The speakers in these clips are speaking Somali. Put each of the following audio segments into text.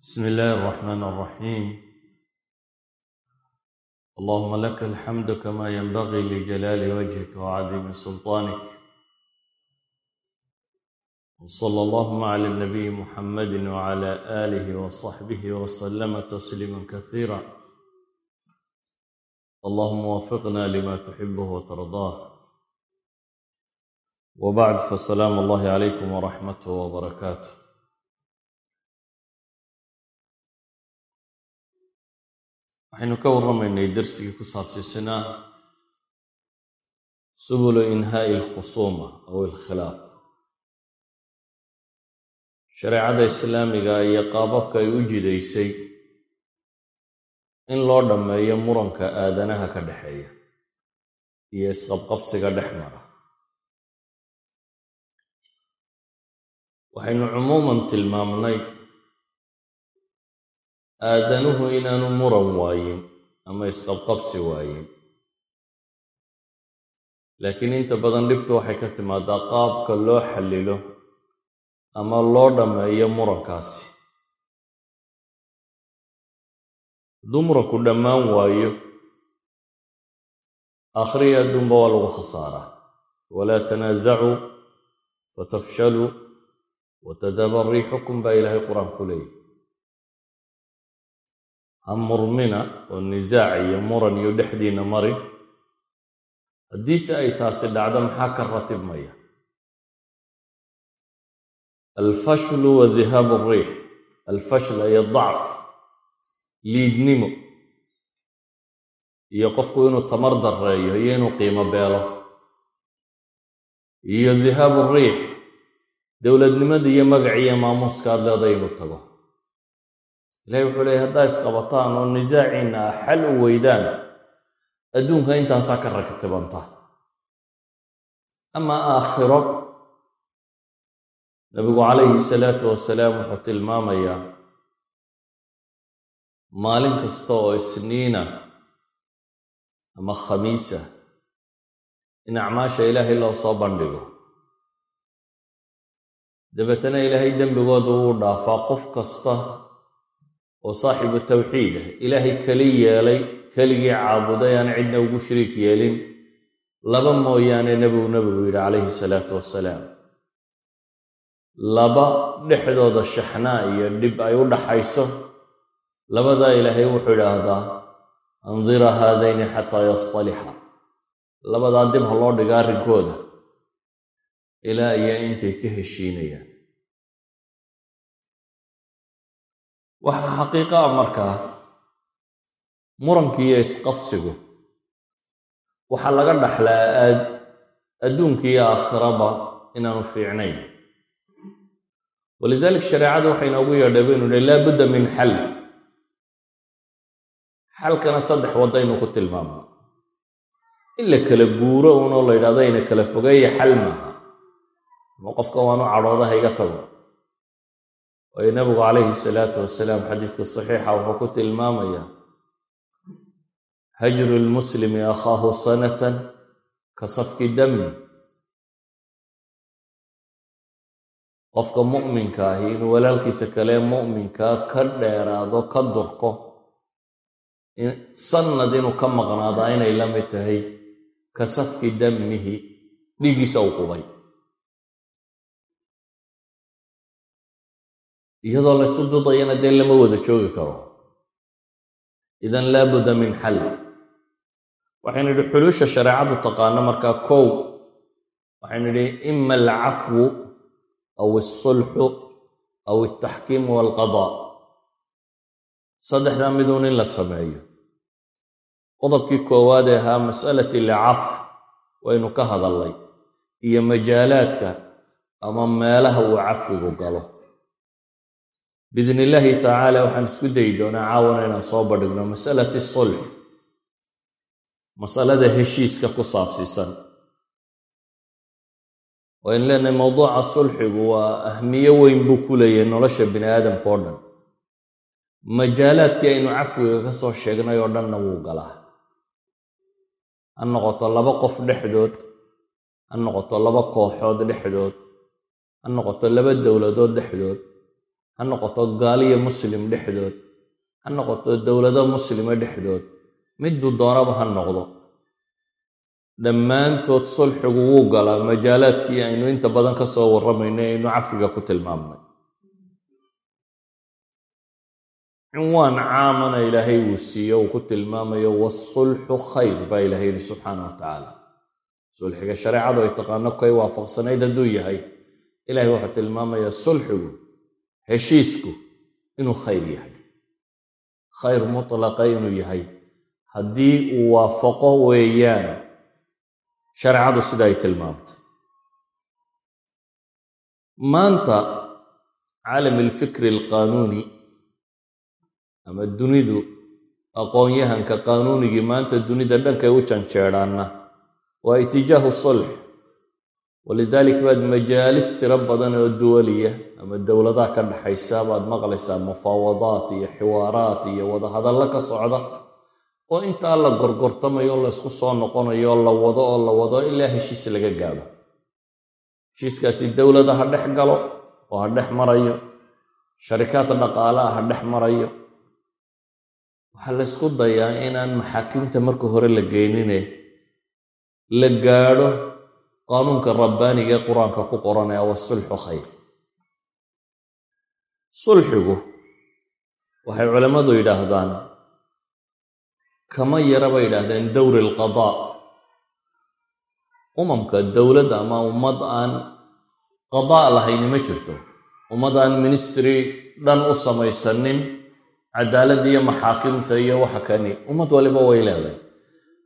بسم الله الرحمن الرحيم اللهم لك الحمد كما ينبغي لجلال وجهك وعظيم سلطانك وصلى اللهم على النبي محمد وعلى آله وصحبه وسلم تسليما كثيرا اللهم وفقنا لما تحبه وترضاه وبعد فسلام الله عليكم ورحمته وبركاته waxaynu ka warramaynay darsigii ku saabsiisanaa subulu inhaa'i alkhusuuma aw alkhilaaf. Shareecada islaamiga iyo qaababka ay u jidaysay in loo dhammeeyo muranka aadanaha ka dhexeeya iyo isqabqabsiga dhex mara. Waxaynu cumuuman tilmaamnay aadanuhu inaanu muran waayin ama isqabqabsi waayin laakiin inta badan dhibtu waxay ka timaadaa qaabka loo xallilo ama loo dhammeeyo murankaasi. Hadduu muranku dhammaan waayo aakhrihi adduunba waa lagu khasaaraa walaa tanaasacuu fatafshaluu watadaba riixukum baa ilaahay qur'aan ku ha murmina oo nisaac iyo muran iyo dhexdiinna marin haddiise ay taasi dhacdo maxaa ka ratibmaya alfashlu wa dihaabu ariix alfashla iyo dacf liidnimo. Iyo qofku inuu tamar darreeyo iyo inuu qiimo beelo. Iyo dihaabu riix dowladnimada iyo magaciiyo maamuuska ad leeday inuu tago ilahi wuxuu leeyay haddaa isqabataan oo nisaaciinna ah xal u weydaan adduunka intaasaa ka rakatibanta amaa aakhiro nabigu calayhi salaatu wasalaam wuxuu tilmaamayaa maalin kasta oo isniina ama khamiisa in acmaasha ilaahay loo soo bandhigo. Dabeetana ilaahay dembigooda wuu dhaafaa qof kasta oo saaxibu tawxiid ah. Ilaahay keli yeelay keligii caabuday aan cidna ugu shariik yeelin. Laba mooyaane nebigu nebigu yidhi calayhi salaatu wasalaam laba dhexdooda shaxnaa iyo dhib ay u dhaxayso. Labadaa ilaahay wuxuu idhaahdaa andira haadayni xataa yastalixa. Labadaa dib ha loo arrinkooda. Ilaa iyo intay ka heshiinayaan waxaa xaqiiqa ah markaa murankiiyo isqabsigu waxaa laga dhaxlaa adduunkiiyo aakhiraba inaanu fiicnayn. Walidalik shareecadu waxay inoogu yeedhay baynu nihi laa budda min xal. Xalkana saddex waddaynu ku tilmaamno in la kala guuro unoo la yidhahdo ina kala fogeeya xal maaha. Ama qofka waanu cadhoodaha iga tago waayo nabigu calayhi salaatu wasalaam xadiiska saxiixa wuxuu ku tilmaamayaa hajru lmuslimi akhaahu sanatan ka safki dami qofka mu'minka ahi inuu walaalkiisa kale mu'minkaa ka dheeraado ka durko sannad inuu ka maqnaadaa inay la mid tahay ka safki damihi dhigiisa u qubay iyadoo laysu dudayana dee lama wada joogi karo. Idan laa budda min xal. Waxaynu idhi xulusha shareecadu taqaano markaa kow. Waxaynu idhi ima alcafwu aw alsulxu aw altaxkiimu waalqadaa saddexdaa miduun in la sameeyo. Qodobkii koowaad ee ahaa mas'alati alcaf waynu ka hadallay iyo majaalaadka ama meelaha uu cafigu galo biidn illaahi tacaala waxaan isku dayi doonaa caawana inaan soo bandhigno masalati sulx masalada heshiiska ku saabsiisan. Waynu leenahay mowduuca sulxigu waa ahmiyo weyn buu ku leeyahay nolosha bini aadamka oo dhan. Majaalaadkii aynu cafwiga ka soo sheegnay oo dhanna wuu galaa. Ha noqoto laba qof dhexdood ha noqoto laba kooxood dhexdood ha noqoto laba dowladood dhexdood ha noqoto gaaliyo muslim dhexdood ha noqoto dowlado muslima dhexdood miduu doonaba ha noqdo. Dhammaantood sulxigu wuu galaa majaalaadkii aynu inta badan ka soo warramayno aynu cafiga ku tilmaamnay. Cinwaan caamana ilaahay wuu siiyo uu ku tilmaamayo wasulxu khayr baa ilahay yidhi subxaana wa tacaala. Sulxiga shareecadu ay taqaano kay waafaqsanayd hadduu yahay ilahay wuxuu tilmaamayaa sulxigu heshiisku inuu khayr yahay. Khayr mutlaqa inuu yahay. Haddii uu waafaqo weeyaan shareecadu sida ay tilmaamtay. Maanta caalam alfikri alqaanuuni ama dunidu aqoon-yahanka qaanuunigii maanta dunida dhankay u janjeedhaanna waa itijaahu sulx walidalik baad majaalis tiro badan oo duwaliya ama dowladaha ka dhaxaysa baad maqlaysaa mufaawadaat iyo xiwaaraat iyo wadahadallo ka socda. Oo intaa la gorgortamayo o laysku soo noqonayo oo la wado oo la wado ilaa heshiis laga gaadho. Heshiiskaasi dowladda ha dhex galo oo ha dhex marayo. Sharikaadka dhaqaalaha ha dhex marayo. Waxaa laysku dayaa inaan maxaakimta marka hore la geynine la gaadho qaanuunka rabbaaniga ee qur'aanka ku qoranaya wasulxu khayr. Sulxigu waxay culammadu yidhaahdaan kama yara bay yidhaahdeen dowri alqadaa umamka dowladda ama ummad aan qadaa lahayni ma jirto. Ummad aan ministry dhan u samaysanin cadaaladda iyo maxaakimta iyo waxa kani ummad waliba way leedahay.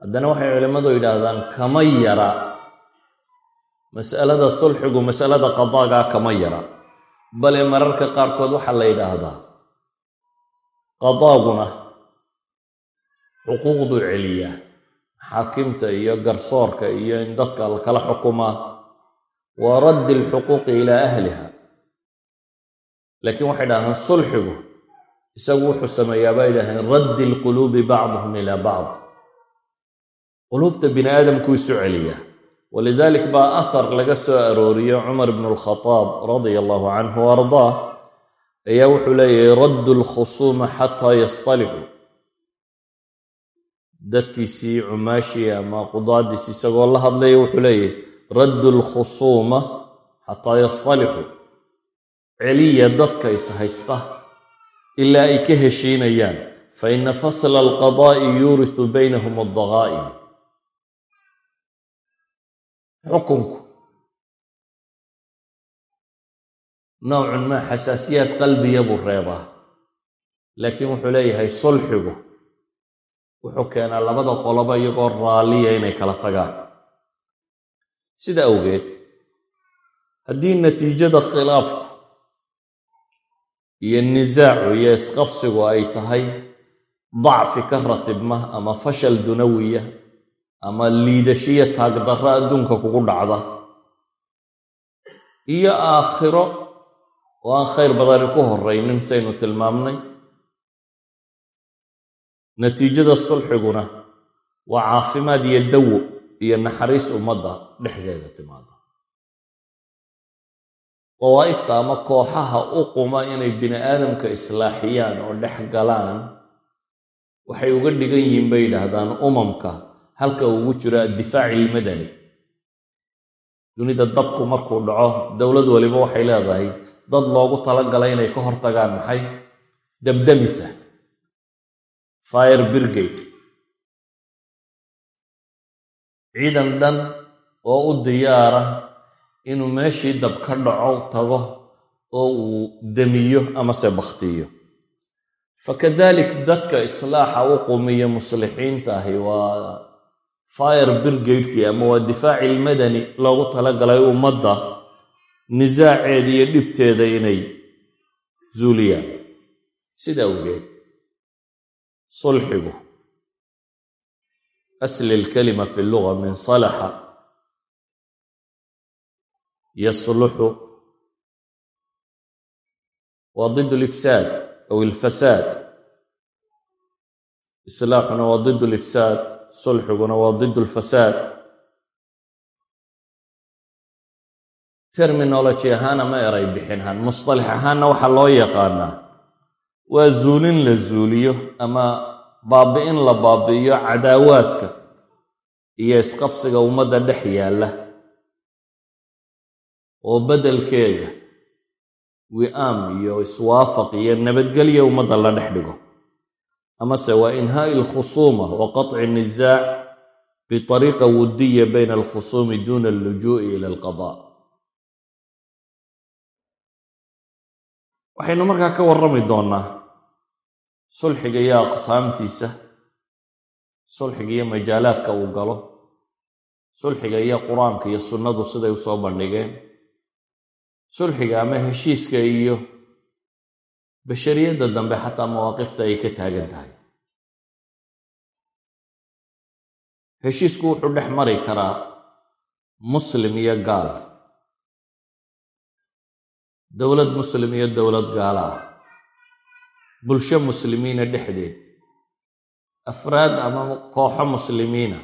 Haddana waxay culimmadu yidhaahdaan kama yara mas'alada sulxigu masalada qadaagaa kama yara bale mararka qaarkood waxaa la yidhaahdaa qadaaguna xuquuqduu celiyaa maxaakimta iyo garsoorka iyo in dadka lakala xukumaa wa raddi alxuquuqi ilaa ahliha. Laakiin waxay dhahdaan sulxigu isagu wuxuu sameeyaa bay yidhahdeen raddi alquluubi bacduhum ilaa bacd. Quluubta bini aadamkuu isu celiyaa walidalik baa ahar laga soo arooriyo cumar bnu alkhadaab radia allahu canhu ardaah ayaa wuxuu leeyahay raddu alkhusuuma xataa yastalixuu dadkiisii cumaashii ama qudaadiisi isagoo la hadlaya wuxuu leeyahay raddu alkhusuuma xataa yastalixuu celiya dadka is haysta ilaa ay ka heshiinayaan fa ina fasla alqadaa'i yuurisu baynahum addaqaa'im xukunku nowcun maa xasaasiyaad qalbiya buu reebaa laakiin wuxuu leeyahay sulxigu wuxuu keenaa labada qoloba iyagoo raalliya inay kala tagaan. Sida awgeed haddii natiijada khilaafku iyo nisaacu iyo isqabsigu ay tahay dacfi ka ratibma ama fashal dunawiya ama liidashiya taagdarro adduunka kugu dhacda. Iyo aakhiro oo aan khayr badani ku horraynin saynu tilmaamnay. Natiijada sulxiguna waa caafimaad iyo dawo iyo naxariis ummadda dhexdeeda timaada dawaa'ifta ama kooxaha u quma inay bini aadamka islaaxiyaan oo dhex galaan waxay uga dhigan yihiin bay yidhaahdaan umamka halka ugu jiro addifaaci ilmadani dunida dabku markuu dhaco dowlad waliba waxay leedahay dad loogu talagalay inay ka hortagaan maxay? Dabdamisa fire birgate ciidan dhan oo u diyaara inuu meeshii dab ka dhaco tago oo uu demiyo amase bakhtiyo. Fakadalik dadka islaaxa u qumiya muslixiinta ahi waa fire birgadekii ama waa difaaci ilmadani loogu talagalay ummadda nisaaceeda iyo dhibteeda inay zuuliyaan. Sida awgeed sulxigu asli lkalima fi luga min salaxa yasluxu waa did lifsaad aw ilfasaad islaaxuna waa did lifsaad sulxiguna waa did lfasaad terminology ahaan ama eray bixin ahaan musطalax ahaanna waxaa loo yaqaanaa. Waa zuulin la zuuliyo ama baabi'in la baabi'iyo cadaawaadka iyo isqabsiga ummadda dhex yaalla oo beddelkeeda wi'aam iyo iswaafaq iyo nabadgelya ummadda la dhex dhigo amase waa inhaai alkhusuuma wa qaطci nisaac biطariiqa wudiya bayna alkhusuumi duna allujuu'i ila alqada. Waxaynu markaa ka warrami doonaa sulxiga iyo aqsaamtiisa sulxiga iyo majaalaadka uu galo sulxiga iyo qur'aanka iyo sunnadu siday u soo bandhigeen sulxiga ama heshiiska iyo bashariyadda dambe xataa mawaaqifta ay ka taagan tahay heshiisku wuxuu dhex mari karaa muslim iyo gaal dowlad muslim iyo dowlad gaala ah bulsho muslimiina dhexdeed afraad ama kooxo muslimiina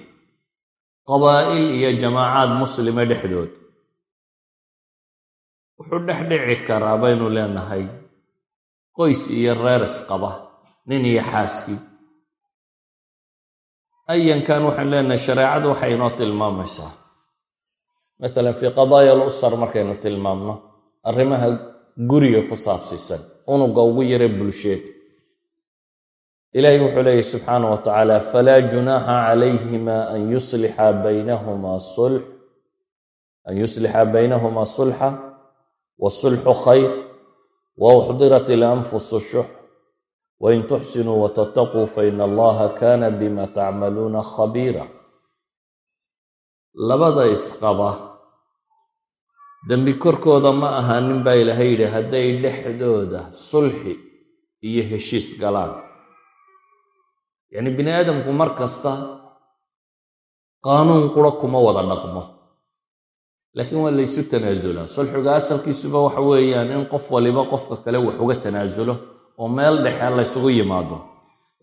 qabaa'il iyo jamaacaad muslima dhexdood wuxuu dhex dhici karaa baynu leenahay qoys iyo reer isqaba nin iyo xaaskii ayankan waxaynu leenahay shareecadu waxay inoo tilmaamaysaa. Maalan fii qadaaya al usar markaynu tilmaamno arrimaha guriga ku saabsiisan unuga ugu yare bulsheed. Ilaahay wuxuu leeyahy subxaanah wa tacaala falaa junaaxa calayhima an yuslixa baynahumaa sulx an yuslixa baynahumaa sulxa wasulxu khayr wauxdirat ilanfusu shux wain tuxsinuu watataquu faina allaha kaana bima tacmaluuna khabiira labada isqaba dembi korkooda ma ahaanin baa ilaahay yidhi hadday dhexdooda sulxi iyo heshiis galaan yacni bini aadamku mar kasta qaanuun qura kuma wada dhaqmo laakiin waa laysu tanaasulaa sulxiga asalkiisuba waxa weeyaan in qof waliba qofka kale wax uga tanaasulo oo meel dhexe laysugu yimaado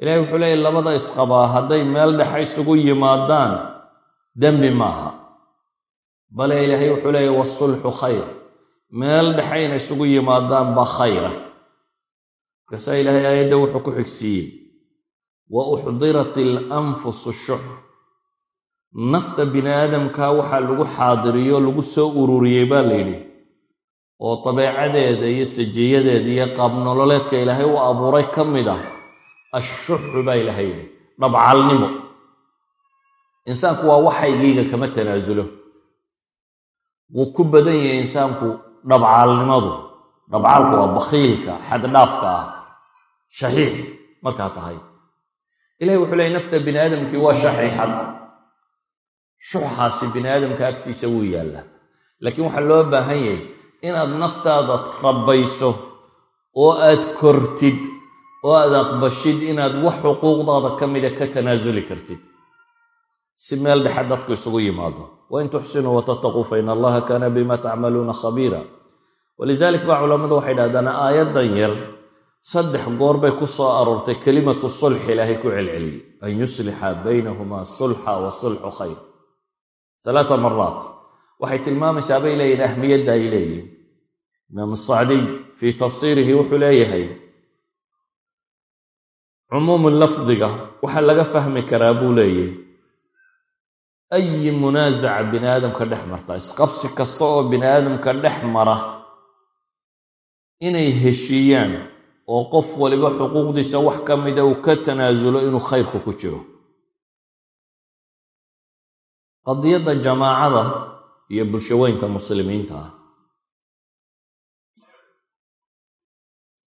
ilahay wuxuu leeyahy labada isqabaa hadday meel dhexe isugu yimaadaan dembi maaha bale ilaahay wuxuu leeyahy wasulxu khayr meel dhexe inay isugu yimaadaan baa khayra markaasaa ilaahay aayadda wuxuu ku xigsiiyey wa uxdirat ilanfusu shux nafta bini aadamka waxaa lagu xaadiriyo lagu soo ururiyey baa la yidhi. oo dabeecadeeda iyo sajiyadeeda iyo qaabnololeedka ilaahay u abuuray ka mid ah ashuxu baa ilaahay yidhi dhabcalnimo insaanku waa waxaygiiga kama tanaasulo wuu ku badan yahay insaanku dhabcaalnimadu dhabcaalku waa bakhiilka xaddhaafka ah shaxiix markaa tahay. Ilahay wuxuu leeyay nafta bini aadamkii waa shaxiixad shuxaasi bini aadamka agtiisa wuu yaallaa laakiin waxaa loo baahan yahay inaad naftaada rabbayso oo aad kortid oo aad aqbashid inaad wax xuquuqdaada ka mida ka tanaasuli kartid. Si meel dhexe dadku isugu yimaado. Wain tuxsinuu watataquu fa in allaha kaana bima tacmaluuna khabiira. Walidalik baa culammadu waxay dhahdaan aayaddan yar saddex goor bay ku soo aroortay kelimatu sulx ilaahay ku celceliyey. An yuslixa baynahumaa sulxa wa sulxu khayr alaaa maraat waxay tilmaamaysaa bay leeyihiin ahmiyadda ay leeyihiin imaam sacdiy fii tafsiirihi wuxuu leeyahay cumuumu lafdiga waxaa laga fahmi karaa buu leeyahy ayi munaasaca bini aadamka dhex marta isqabsi kasta oo bini aadamka dhex mara inay heshiiyaan oo qof waliba xuquuqdiisa wax ka mida uu ka tanaasulo inuu khayrku ku jiro qadiyadda jamaacada iyo bulshaweynta muslimiinta. Ah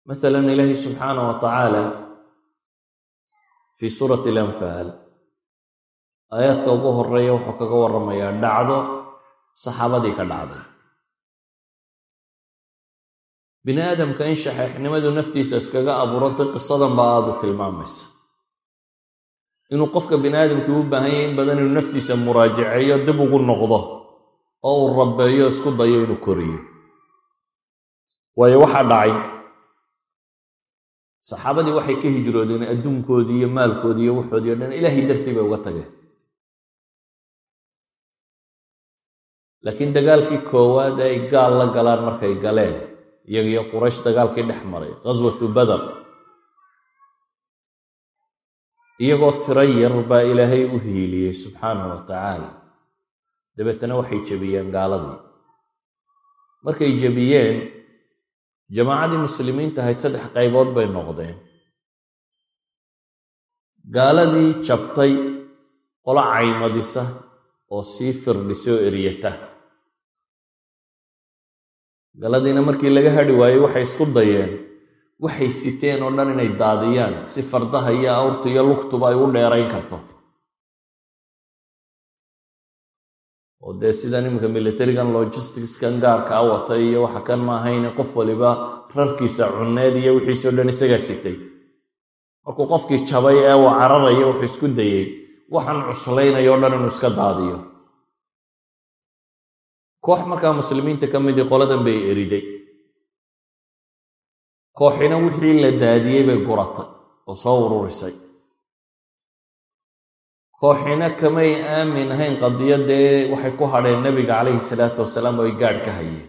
masalan ilaahi subxaanah wa tacaala fii suurati alanfaal aayaadka ugu horreeya wuxuu kaga warramayaa dhacdo saxaabadii ka dhacday. Bini aadamka in shaxeixnimadu naftiisa iskaga abuurantay qisadan baa aada u tilmaamaysa inuu qofka bini aadamkii u baahan yahay in badan inuu naftiisa muraajaceeyo dib ugu noqdo oo uu rabbeeyo isku dayo inuu koriyo. Waayo waxaa dhacay saxaabadii waxay ka hijroodeen adduunkoodii iyo maalkoodii iyo waxoodii o dhan ilaahay dartii bay uga tageen. Laakiin dagaalkii koowaad ay gaal la galaan markay galeen iyagiyo quraysh dagaalkii dhex maray ghaswatu badar iyagoo tiro yar baa ilaahay u hiiliyey subxaanahu wa tacaala dabeetana waxay jebiyeen gaaladii. Markay jebiyeen jamaacadii muslimiinta ahayd saddex qaybood bay noqdeen. Gaaladii jabtay qolo caymadisa oo sii firdhisa oo eryata galadiina markii laga hadhi waayey waxay isku dayeen waxay siteen oo dhan inay daadiyaan. Si fardaha iyo awrta iyo lugtuba ay u dheerayn karto. Oo dee sidan iminka militarigan logisticskan gaarka a wata iyo waxa kan ma ahayne qof waliba rarkiisa cunneed iyo wixiisoo dhan isagaa sitay. Markuu qofkii jabay ee uu cararayo wuxuu isku dayey waxaan cuslaynaya o dhan inuu iska daadiyo. Koox markaa muslimiinta ka midii qoladan bay eriday kooxina wixii la daadiyey bay guratay oo soo ururisay. kooxina kamay aamin ahayn qadiyadee waxay ku hadheen nebiga calayhi salaatu wasalaam oo ay gaadh ka hayeen.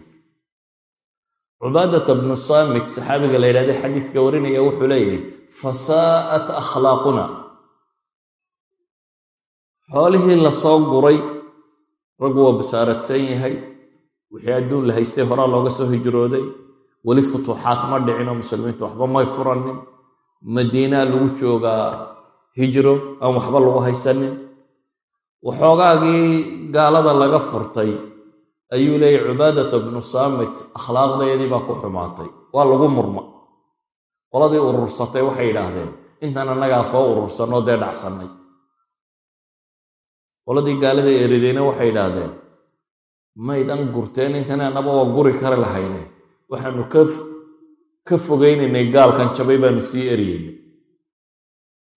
cubaadata bnu saamit saxaabiga la yidhahday xadiidka warinaya wuxuu leeyahay fasaa'at akhlaaquna. Xoolihii la soo guray raggu waa busaaradsan yahay wixii adduun la haystay horaa looga soo hijrooday weli futuuxaad ma dhicinoo muslimiintu waxba may furanin madiinaa lagu joogaa hijro aan waxba lagu haysanin. Waxoogaagii gaalada laga furtay ayuu leeyay cubaadata bnu saamit akhlaaqdeedii baa ku xumaatay. Waa lagu murma. Qoladii urursatay waxay yidhaahdeen intaan annagaa soo urursanoo dee dhacsannay. Qoladii gaalada eridayna waxay yidhaahdeen maydan gurteen intan annaba waa guri kale lahayne waxaanu ka fogaynaynay gaalkan jabay baanu sii eryeynay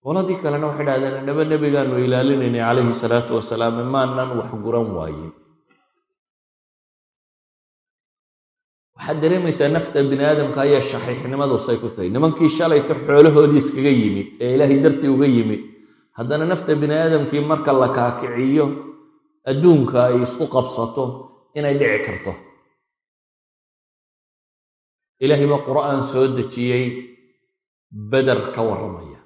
qoladii kalena waxay dhahdeen annaba nebigaanu ilaalinaynay calayhi salaatu wasalaam maanan wax guran waayey waxaad dareemaysaa nafta bini aadamka ayaa shaxiixnimadusay ku tahay. Nimankii shalayta xoolahoodii iskaga yimid ee ilaahay dartii uga yimid haddana nafta bini aadamkii marka la kaakiciyo adduunka ay isku qabsato inay dhici karto ilaahay baa qur'aan soo dejiyey beder ka warramaya.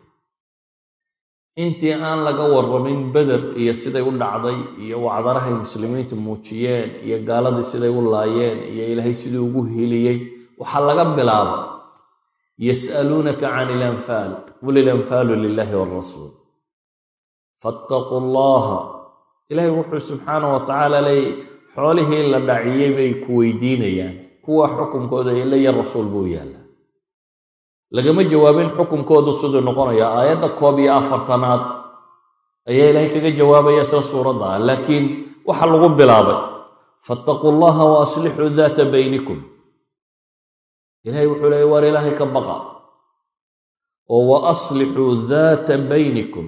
Intii aan laga warramin beder iyo siday u dhacday iyo wacdarahay muslimiintu muujiyeen iyo gaaladii siday u laayeen iyo ilaahay siduu ugu heliyey waxaa laga bilaabay yas'aluunaka can ilanfaal qul ilanfaalu lilaahi walrasuul fattaquu allaha ilaahay wuxuu subxaana wa tacaala leeyay xoolihii la dhaciyey bay ku weydiinayaan kuwa xukunkooda ilaya rasuul buu yaallaa. Lagama jawaabin xukunkoodu siduu noqonaya aayadda koob iyo afartanaad ayaa ilaahay kaga jawaabaya sida suuradda ah laakiin waxa lagu bilaabay fattaquu llaha wa aslixuu daata baynikum. Ilahay wuxuu leeyay waar ilaahay ka baqa. Oo wa aslixuu daata baynikum.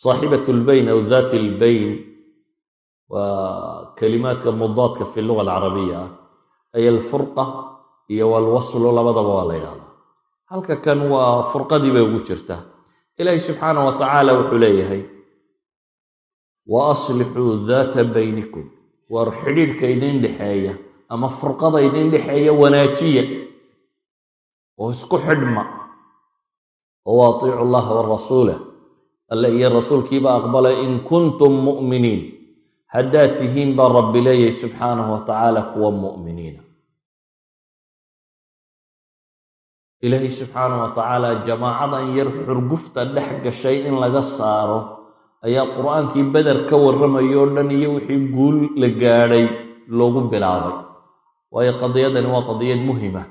Saaxibat lbayn aw daat lbayn waa kalimaadka mudaadka fi luga alcarabiya ah ay alfurqa iyo walwaslu labadaba waa la ydhahdaa halka kan waa furqadii bay ugu jirtaa ilaahi subxaana wa tacaala wuxuu leeyahay wa aslixuu daata baynikum. Waar xidhiidhka idin dhexeeya ama furqada idin dhexeeya wanaajiya oo isku xidhma oo atiicu allaha warasuula alle iyo rasuulkiiba aqbala in kuntum mu'miniin haddaad tihiin baa rabbi leeyahay subxaanahu wa tacaala kuwa mu'miniina. Ilaahay subxaana wa tacaala jamaacadan yar xurgufta dhex gashay in laga saaro ayaa qur'aankii beder ka warramaya oo dhan iyo wixii guul la gaadhay loogu bilaabay. Waayo qadiyadani waa qadiyad muhima.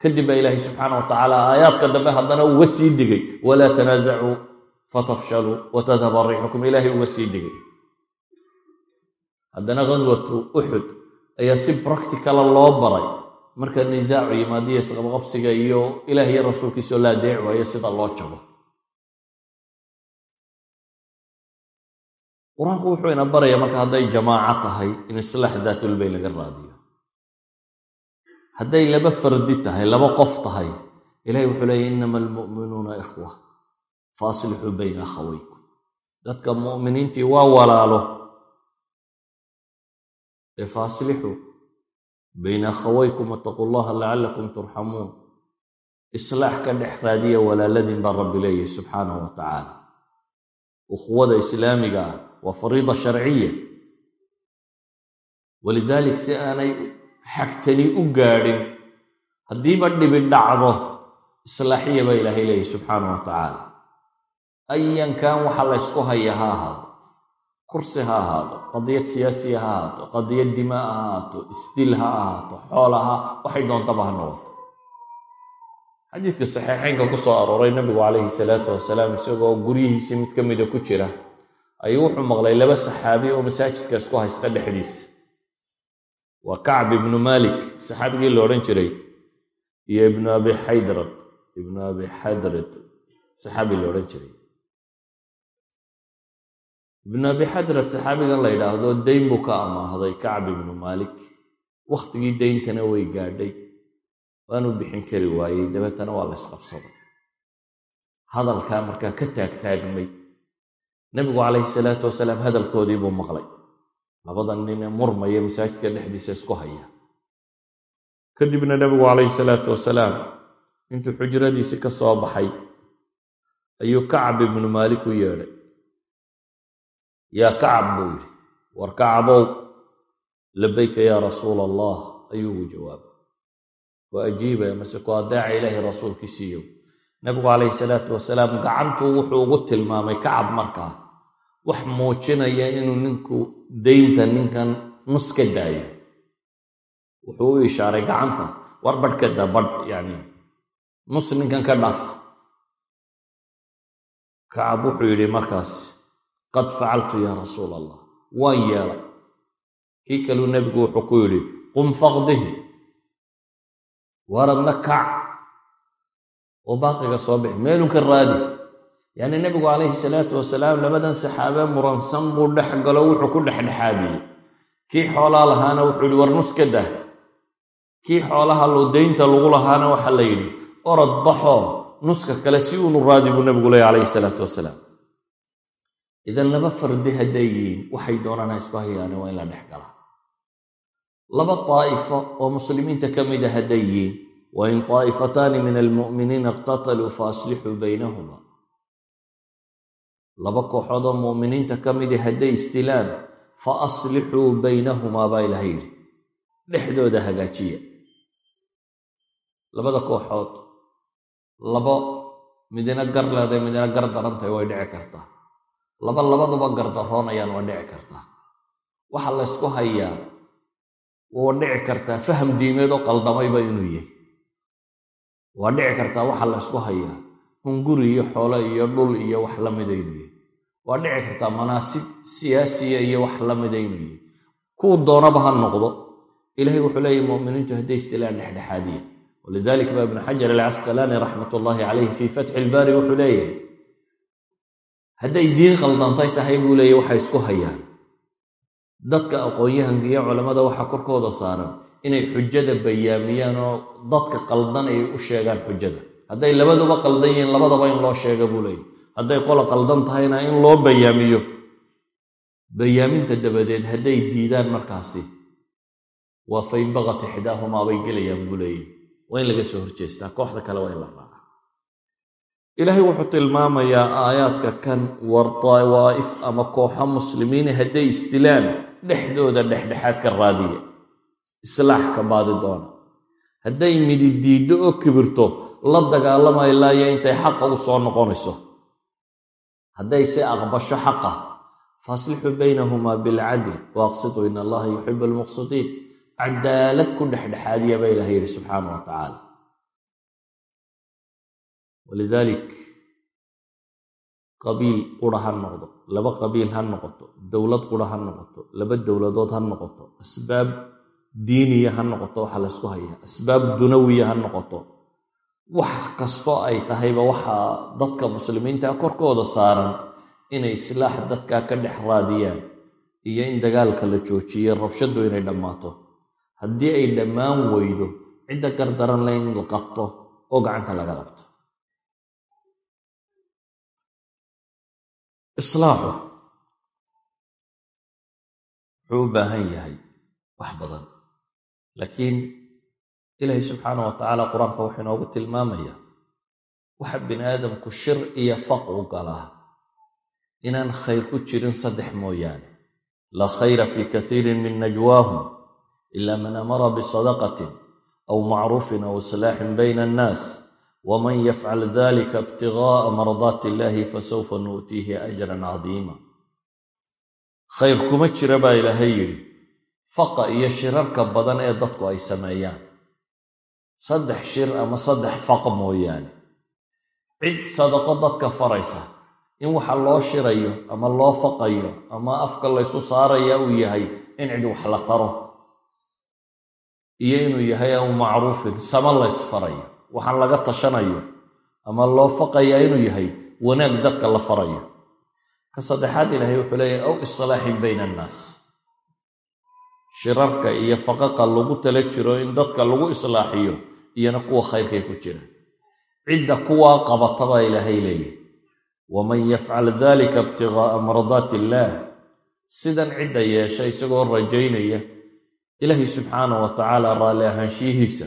Kadib baa ilaahay subxaana wa tacaala aayaadka dambe haddana uga sii digay walaa tanaasacuu fatafshaluu watadhaba riixukum ilaahay uga sii digay haddana ghaswatu uxud ayaa si practicala loo baray. Marka nisaacu yimaadiyo isqabqabsiga iyo ilaah iyo rasuulkiisoo la adeec waayo sida loo jabo. Qur'aanku wuxuu ina baraya marka hadday jamaaco tahay in islaax daatulbay laga raadiyo. Hadday laba fardi tahay laba qof tahay ilahay wuxuu leeyay inama almu'minuuna ikhwa faaslixuu bayna akhawaykum. Dadka mu'miniintii waa walaalo ee faaslixuu bayna akhawaykum wataquu llaha lacalakum turxamuun islaax ka dhex raadiya walaaladin baa rabbi leeyahy subxaanahu wa tacaala ukhuwada islaamiga ah waa fariida sharciya. Walidaalik si aanay xagtani u gaadhin haddiiba dhibi dhacdo islaaxiya baa ilaahay leeyahy subxaanahu wa tacaala ayankan waxa laysku haya ha ahaado kursi ha ahaado qadiyad siyaasiya ha ahaato qadiyad dimaa ha ahaato isdil ha ahaato xoolaha waxay doontaba ha noqoto. Xadiidka saxiixeynka ku soo arooray nabigu calayhi salaatu wasalaam isagoo guryihiisii mid ka mida ku jira ayuu wuxuu maqlay laba saxaabi oo masaajidka isku haysta dhexdiisa. Waa kacb ibnu malik saxaabigii la odhan jiray iyo ibnu abi xaydrad ibnu abi xadrad saxaabi la odhan jiray ibnu abi xadrad saxaabigan la yidhaahdo dayn buu ka amaahday kacb ibnu maalik. Wakhtigii dayntana way gaadhay. Waanuu bixin kari waayey dabeetana waa la ysqabsaday hadalkaa markaa ka taagtaagmay nebigu calayhi salaatu wasalaam hadalkoodii buu maqlay. Labada nine murmaya masaajidka dhexdiisa isku haya. Kadibna nebigu calayhi salaatu wasalaam intuu xujradiisii ka soo baxay ayuu kacab ibnu maalik u yeedhay yaa kacab buu yidhi. War kacabow labayka yaa rasuula allah ayuu ugu jawaabay. Waa ajiibaya mase ku adeeca ilaahay rasuulkiisiiyo nebigu calayhi salaatu wasalaam gacantuu wuxuu ugu tilmaamay kacab markaa wax muujinaya inuu ninku daynta ninkan nus ka daayo. Wuxuu u ishaaray gacanta war badh ka daa badh yani nus ninkan ka dhaaf. Kacab wuxuu yidhi markaas qad facaltu yaa rasuul allah waan yeelay. Kii kaluu nebigu wuxuu ku yidhi qum faqdihi. Waradna kac. Oo baaqiga soo bixi. Meelun ka raadi. Yacni nebigu calayhi salaatu wasalaam labadan saxaabee muransan buu dhex galo wuxuu ku dhexdhexaadiyey kii xoolaa lahaana wuxuu yidhi war nus ka dah. Kii xoolaha loo daynta lagu lahaana waxaa la yidhi orod baxoo nuska kale si uunu raadi buu nebigu leeya calayhi salaatu wasalaam idan laba fardi hadday yihiin waxay doonaan isku hayaane waa in la dhex laba daa'ifo oo muslimiinta ka mida hadday yihiin wa in taa'ifataani min almu'miniina iqtataluu fa aslixuu baynahuma. Laba kooxood oo mu'miniinta ka midi hadday istilaan fa aslixuu baynahumaa baa ilaha yidhi. Dhexdooda hagaajiya. Labada kooxood labo midina gar leeday midina gar darantahay way dhici kartaa laba labaduba gardaroonayaan waa dhici kartaa. Waxa laysku hayaa waa dhici kartaa faham diimeed oo qaldamayba inuu yahay waa dhici kartaa waxa laysku hayaa hunguri iyo xoolo iyo dhul iyo wax la mida inuu yahay waa dhici kartaa manaasib siyaasiya iyo wax la mida inuu yahay kuu doonaba ha noqdo. Ilahay wuxuu leeyahy muminiintu hadday istilaan dhexdhexaadiya. Walidalik baa ibnu xajar alcasqalaani raxmat ullaahi calayhi fii fatxi ilbaari wuxuu leeyahay hadday diin qaldantay tahay buu leeyahy waxay isku hayaan. Dadka aqoon-yahanka iyo culammada waxaa korkooda saaran inay xujada bayaamiyaan oo dadka qaldan ay u sheegaan xujada. Hadday labaduba qaldan yihiin labadaba in loo sheega buu leeyahy hadday qola qaldan tahayna in loo bayaamiyo. Bayaaminta dabadeed hadday diidaan markaasi waa fain ixdaahumaa bay gelayaan buu leeyahy waa in laga soo horjeestaa kooxda kale waa in la raaca ilaahay wuxuu tilmaamayaa aayaadka kan war dawaa'if ama kooxo muslimiina hadday istilaan dhexdooda dhexdhexaad ka raadiya. Islaax ka baadi doona. Hadday midi diiddo oo kibirto la dagaalamay laaya intay xaqa u soo noqonayso. Hadday se aqbasho xaqa faaslixuu baynahumaa bilcadl wa aqsituu in allaha yuxibu almuqsitiin. Cadaalad ku dhexdhexaadiya baa ilahay yidhi subxaana wa tacaala walidaalik qabiil qura ha noqdo laba qabiil ha noqoto dowlad qura ha noqoto laba dowladood ha noqoto asbaab diiniya ha noqoto waxa laysku hayaa asbaab dunawiya ha noqoto wax kastoo ay tahayba waxaa dadka muslimiinta korkooda saaran inay islaax dadkaa ka dhex raadiyaan iyo in dagaalka la joojiyo rabshadu inay dhammaato haddii ay dhammaan weydo cidda gardaran le in la qabto oo gacanta laga qabto islaaxu wuxuu u baahan yahay wax badan. Laakiin ilaahay subxaana wa tacaala qur'aanka wuxuu inoogu tilmaamaya waxa bini aadamku shir iyo faq u galaa inaan khayr ku jirin saddex mooyaane. Laa khayra fii kaiirin min najwaahum ila man amara bisadaqatin aw macruufin aw islaaxin bayna annaas waman yafcal dalika ibtigaaa mardaati illahi fasawfa nu'tiihi ajran cadiima khayr kuma jira baa ilaahay yidhi faqa iyo shirarka badan ee dadku ay sameeyaan. Saddex shir ama saddex faq mooyaane. Cid sadaqo dadka faraysa in waxa loo shirayo ama loo faqayo ama afka laysu saaraya uu yahay in cid wax la taro. Iyo inuu yahay aw macruufin sama laysfarayo waxaan laga tashanayo ama loo faqayaa inuu yahay wanaag dadka la farayo. Ka saddexaad ilaahay wuxuu leeyahay aw islaaxin bayna annaas. Shirarka iyo faqaqa lagu tala jiro in dadka lagu islaaxiyo iyona kuwa khayrkay ku jira. Cidda kuwaa qabata baa ilaahay leeyahy waman yafcal dalika ibtigaaa mardaati illaah. Sidan cidda yeesha isagoo rajaynaya ilaahay subxaanah wa tacaala raalli ahaanshiyihiisa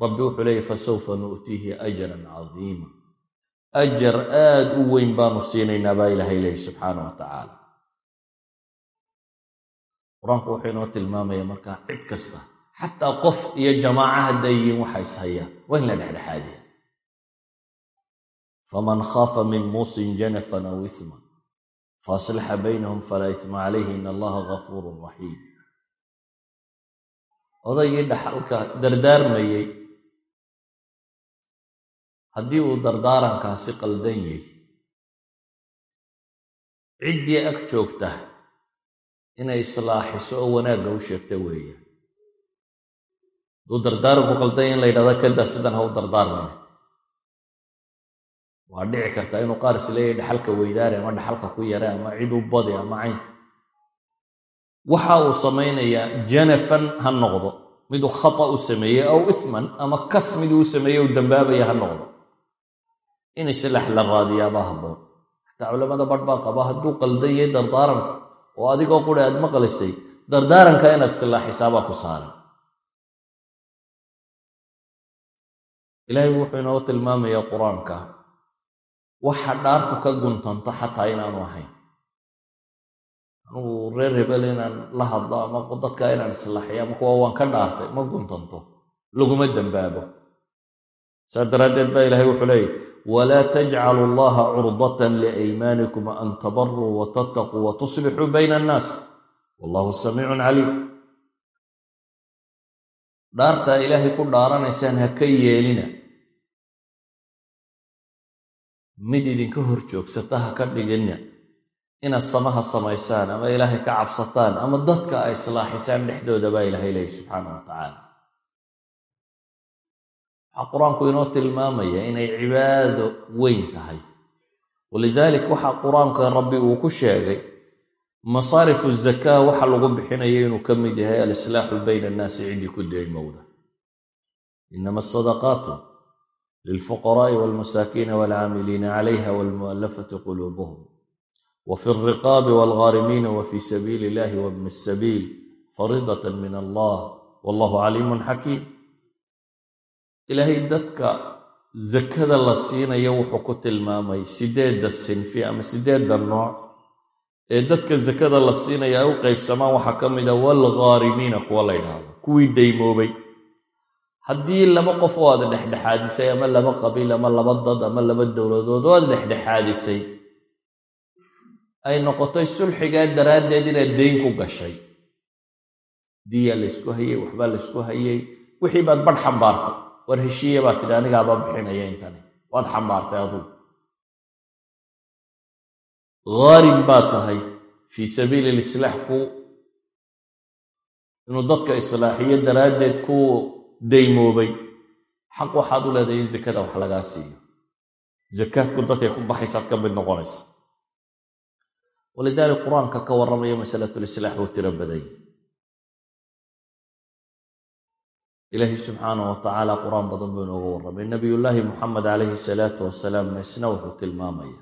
rabbi wuxuu leeyahy fasawfa nu'tiihi ajran cadiima. Ajar aad u weyn baanu siinaynaa baa ilaahay leeyahy subxaana wa tacaala. Qur'aanku wuxuu inoo tilmaamaya markaa cid kasta xataa qof iyo jamaaca hadday yihiin waxa ishaya waa in la dhexdhexaadiya. Faman khaafa min muusin janafan aw isman faaslaxa baynahum falaa isma calayhi in allaha gafuurun raxiim odaygii dhaxalka dardaarmayey haddii uu dardaarankaasi qaldan yahy ciddii ag joogta inay islaaxiso oo wanaagga u sheegta weeye hadduu dardaaranku qaldanya in la yidhahda kada sidan ha u dardaarmaya waa dhici kartaa inuu qaar is leeyahy dhaxalka weydaare ama dhaxalka ku yare ama cid u badi ama cayn. Waxa uu samaynayaa janafan ha noqdo. Miduu khata u sameeyey aw isman ama kas miduu u sameeyey u dambaabaya ha noqdo in islaax la raadiyaabaa habboon xataa culamada badh baa qaba hadduu qaldan yahay dardaaranku oo adigoo qura aad maqlaysay dardaaranka inaad islaaxisaabaa ku saaran ilaahay wuxuu inoo tilmaamayaa qur'aanka. Waxa dhaartu ka guntanta xataa inaanu ahayn. Anugu reer hebel inaan la hadlo ama dadka inaan islaaxiyo ama kuwa waan ka dhaartay ma guntanto. Laguma dembaabo saa daraaddeed baa ilaahay wuxuu leeyahy walaa tajcalu allaha curdatan liaymaanikum an tabaruu wa tattaquu wa tuslixuu bayna annaas wallahu samiicun caliim dhaartaa ilaahay ku dhaaranaysaan ha ka yeelina mid idinka hor joogsata ha ka dhigina inaad samaha samaysaan ama ilaahay ka cabsataan ama dadka ay islaaxisaan dhexdooda baa ilaahay leeyahy subxaana wa tacaala waxaa qur'aanku inoo tilmaamaya inay cibaado weyn tahay. Walidaalik waxaa qur'aanka rabbi uu ku sheegay masaarifu zakaa waxa lagu bixinaya inuu ka mid yahay alislaaxu bayna annaasi ciddii ku deymowda inama asadaqaatu lilfuqaraai walmasaakiina walcaamiliina calayha walmu'alafati quluubuhum. Wa fi alriqaabi walghaarimiina wa fii sabiili illahi wabni asabiil fariidatan min allah wallahu caliimun xakiim ilaahay dadka zakada la siinayo wuxuu ku tilmaamay sideedda sinfi ama sideedda nooc. Ee dadka zakada la siinaya ay u qaybsamaan waxaa ka mid a walghaarimiina kuwa la ydhaahdo kuwii daymoobay. Haddii laba qof oo aad dhexdhexaadisay ama laba qabiil ama laba dad ama laba dowladood oo aad dhexdhexaadisay ay noqotay sulxigaa daraaddeed inaad dayn ku gashay. Diyaa laysku hayey waxbaa laysku hayey wixii baad badh xambaartay war heshiiya baad tidhi anigaaba bixinaya intani. Waad xambaartay adugu haarim baad tahay fii sabiili lislaax ku inuu dadka islaaxiyo daraaddeed ku daymoobay. Xaq waxaad u leedahay in zakada wax lagaa siiyo. Zakaadku dadkay ku baxaysaad ka mid noqonaysa. Walidaalik qur'aanka ka warramaya masalatulislaax uu tiro badany ilaahi subxaana wa tacaala qur'aan badan buu inooga warramay. Nabiyullaahi muxamed calayhi salaatu wasalaamna isna wuxuu tilmaamaya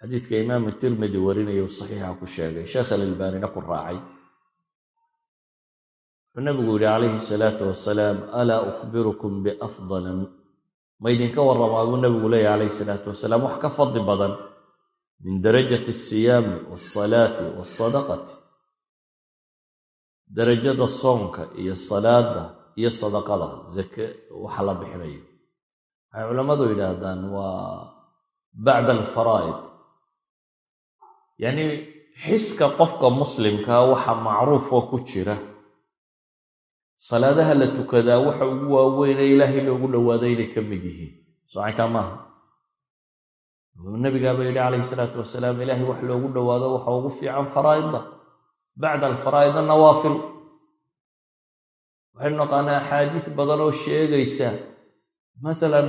xadiidka imaamu tirmidi warinaya uu saxiixa ku sheegay. Sheekh alalbaanina ku raacay. Wuxuu nabigu yidhi calayhi salaatu wasalaam alaa ukhbirukum biafdala. Ma ydinka warramaa buu nabigu leeyahy calayhi salaatu wasalaam wax ka fadli badan min darajati asiyaami waasalaati waasadaqati darajada soonka iyo salaada iyo sadaqada zake waxa la bixinayo waxay culammadu yidhaahdaan waa bacda alfaraa'id. Yacni xiska qofka muslimkaa waxa macruufoo ku jira. Salaadaha la tukadaa waxa ugu waaweynee ilaahay loogu dhowaaday inay ka mid yihiin. Socankaa maaha nabigaaba yidhi calayhi salaatu wasalaam ilaahay wax loogu dhowaado waxa ugu fiican faraa'idda. Bacda alfaraa'id annawaafil waxaynu naqaanaa axaadiis badan oo sheegaysa. Masalan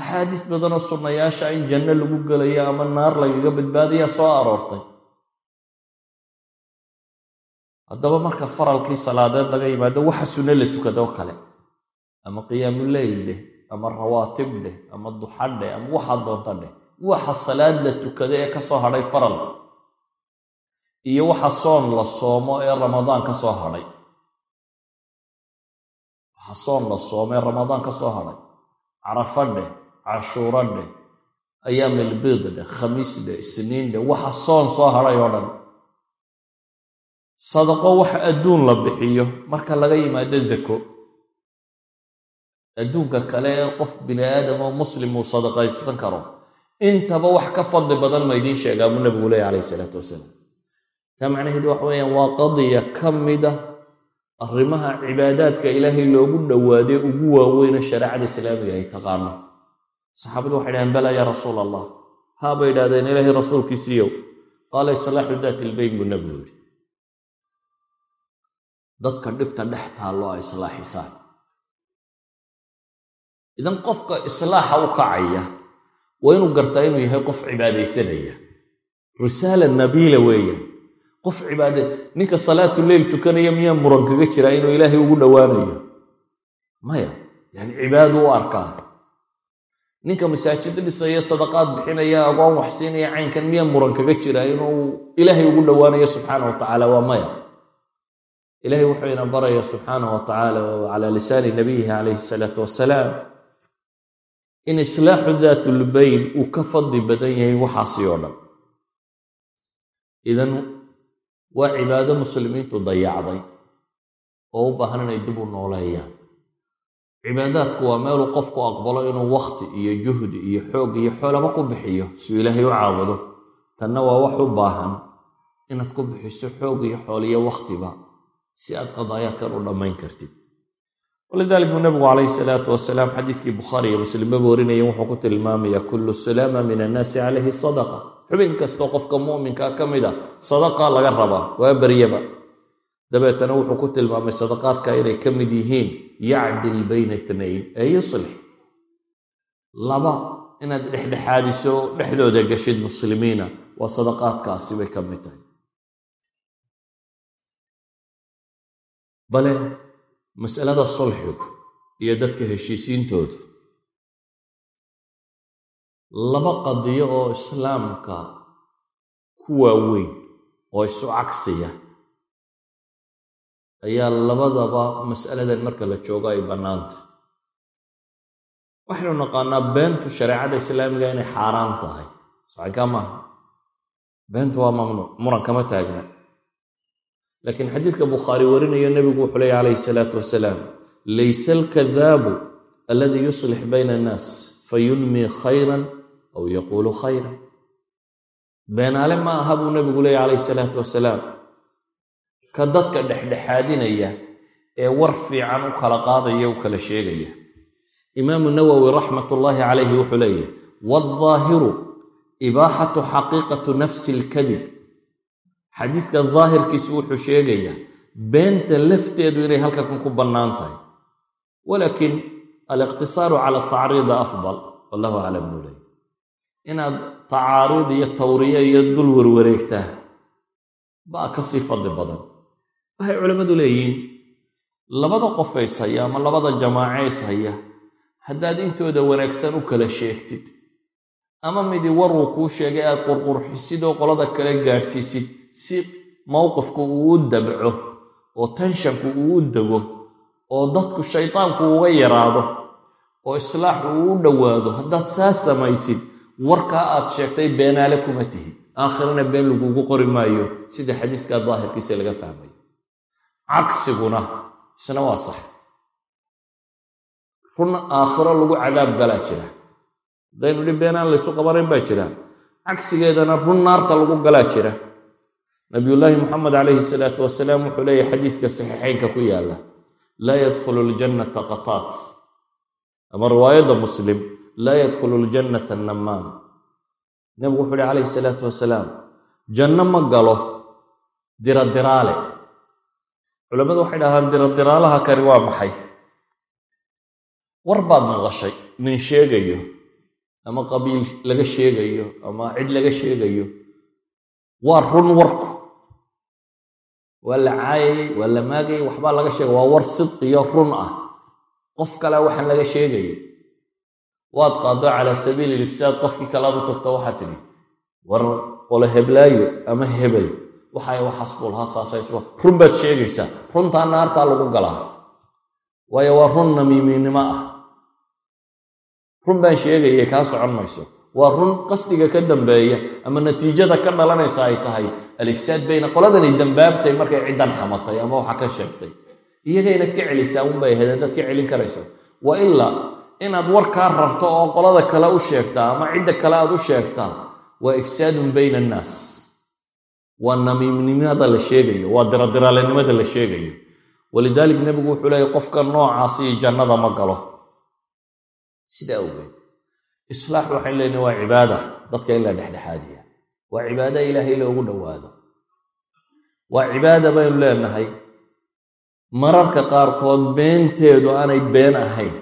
axaadiis badan oo sunnayaasha in janno lagu gelayo ama naar lagaga badbaadayaa soo aroortay. Haddaba marka faralkii salaadeed laga yimaado waxa sunno la tukadoo kale ama qiyaamuleyl dheh ama rawaatib dheh ama duxa dheh ama waxaad doonta dheh waxa salaad la tukada ee ka soo hadhay faral iyo waxa soon la soomo ee ramadaan ka soo hadhay soon la soomo ee ramadaan ka soo hadhay. Carafa dheh cashuuro dheh ayaamilbiid dheh khamiis dheh isniin dheh waxa soon soo hadhay oo dhan. Sadaqo wax adduun la bixiyo marka laga yimaado zako. Adduunka kale ee qof bini aadam oo muslim uu sadaqaysan karo. Intaba wax ka fadli badan ma idiin sheegaa buu nabigu leeya calayhi isalaatu wasalaam. Taa macnaheedu waxa weeyaan waa qadiya ka mida arrimaha cibaadaadka ilaahay loogu dhowaaday ugu waaweyne shareecada islaamiga ay taqaano. Saxaabadu waxay dhahdeen bala yaa rasuul allah haa bay idhahdeen ilaahay rasuulkiisiiyow qaala islaaxu daati ilbeyn buu nabigu yidhi. Dadka dhibta dhex taallo a islaaxisaan idan qofka islaaxa u kacaya waa inuu gartaa inuu yahay qof cibaadaysanaya. Risaala nabiila weeyaan qof cibaade ninka salaatu leyl tukanaya miyaa muran kaga jiraa inuu ilaahay ugu dhowaanayo? Maya yani cibaadu u arkaa. Ninka masaajid dhisaya sadaqaad bixinaya agoon wax siinaya caynkan miyaa muran kaga jiraa inuu ilaahay ugu dhowaanayo subxaana wa tacaala? Waa maya. Ilahay wuxuu ina baraya subxaanah wa tacaala calaa lisaani nabiyihi calayhi salaatu wasalaam in islaaxu daatulbayn uu ka fadli badan yahay waxaasi oo dhan. Idan waa cibaado muslimiintu dayacday oo u baahan inay dib u nooleeyaan. Cibaadaadku waa meeluu qofku aqbalo inuu wakhti iyo juhdi iyo xoog iyo xoolaba ku bixiyo suu ilaahay u caabudo. Tanna waa wax u baahan inaad ku bixiso xoog iyo xool iyo wakhtiba si aad qadaayaadkan u dhammayn kartid. Walidalik buu nabigu calayhi salaatu wasalaam xadiidkii bukhaari iyo muslimbaba warinaya wuxuu ku tilmaamaya kullu salaama min annaasi calayhi sadaqa xubin kastoo qofka mu'minkaa ka mid a sadaqa laga rabaa waa baryaba. Dabeetana wuxuu ku tilmaamay sadaqaadka inay ka mid yihiin yacdil bayna itnayn ee yuslix. Laba inaad dhexdhexaadiso dhexdooda gashid muslimiina waa sadaqaadkaasi bay ka mid tahay. Bale masalada sulxigu iyo dadka heshiisiintoodu laba qadiyo oo islaamka ku waaweyn oo isu cagsiya ayaa labadaba mas'aladan marka la joogo ay bannaanta. Waxaynu naqaanaa beentu shareecada islaamiga inay xaaraan tahay. Saxinkaa maaha. Beentu waa mamnuuc. Muran kama taagna. Laakiin xadiidka bukhaari warinayo nebigu wuxuu leeya calayhi salaatu wasalaam laysa alkadaabu aladii yuslix bayna annaas fayunmii khayran aw yaquulu khayran beenaale ma aha buu nebigu leeya calayhi salaatu wasalaam ka dadka dhexdhexaadinaya ee war fiican u kala qaadaya u kala sheegaya imaamu nawowi raxmat ullaahi calayhi wuxuu leeyahy waaldaahiru ibaaxatu xaqiiqatu nafsi alkadib xadiidka daahirkiisu wuxuu sheegayaa beenta lafteedu inay halkakan ku bannaan tahay walaakin aliqtisaaru cala atacriida afdal wallahu aclam buu leey inaad tacaariid iyo tawriye iyo dul werwareegtaa baa ka sii fadli badan. Waxay culammadu leeyihiin labada qof is haya ama labada jamaace is haya haddaad intooda wanaagsan u kala sheegtid ama midi waruu kuu sheegay aad qurqurxisid oo qolada kale gaadhsiisid si mowqifku uu dabco oo tenshanku uu dego oo dadku shaydaanku uga yaraado oo islaaxu uu dhowaado haddaad saa samaysid warkaa aad sheegtay beenaale kuma tihid aakhirana been lagugu qori maayo. Sida xadiiska daahirkiisa laga fahmayo cagsiguna isna waa sax. Run aakhiro lagu cadaab galaa jira. Haddaynu dhi beenaan laysu qabanayn baa jira. Cagsigeedana run naarta lagu galaa jira. Nabiyullaahi moxamed calayhi salaatu wasalaam wuxuu leeyahy xadiidka saxiixeynka ku yaalla. Laa yadkhulu ljannata qataat. Ama riwaayadda muslim laa yadkhulu ljannata nammaam nebigu wuxuu uhi calayhi salaatu wasalaam janno ma galo diradiraale. Culammadu waxay dhahdaan diradiraalaha kani waa maxay? War baad maqashay nin sheegayo ama qabiil laga sheegayo ama cid laga sheegayo waa run warku. Waa la caayayey waa la maagayey waxbaa laga sheegay waa war sidqiyo run ah. Qof kale waxaan laga sheegayo waad qaado calaa sabiili ilifsaad qofkii kalaad u tagto waxaa tidhi war ole heblaayo ama hebel waxay waxasbulha saasaysba run baad sheegaysaa runtaa naartaa lagu galaa. Waayo waa run namiimiinimo ah. Run baan sheegayay kaa socon mayso. Waa run qasdiga ka dambeeya ama natiijada ka dhalanaysa ay tahay alifsaad bayna qoladanay dambaabtay markay ciddan xamatay ama waxa ka sheegtay. Iyaga inaad ka celisaa unbay ahayd haddaad ka celin karayso. Wa ilaa inaad warkaa rarto oo qolada kale u sheegtaa ama cidda kale aad u sheegtaa waa ifsaadun bayna annaas. Waa namiimnimada la sheegayo waa diradiraalenimada la sheegayo. Walidaalik nebigu wuxuu leeyahy qofka noocaasi jannada ma galo. Sidaa awgeed islaax waxayn leenahy waa cibaada. Dadka in la dhexdhexaadiya. Waa cibaada ilaahay loogu dhowaado. Waa cibaada baynu leenahay mararka qaarkood beenteedu aanay been ahayn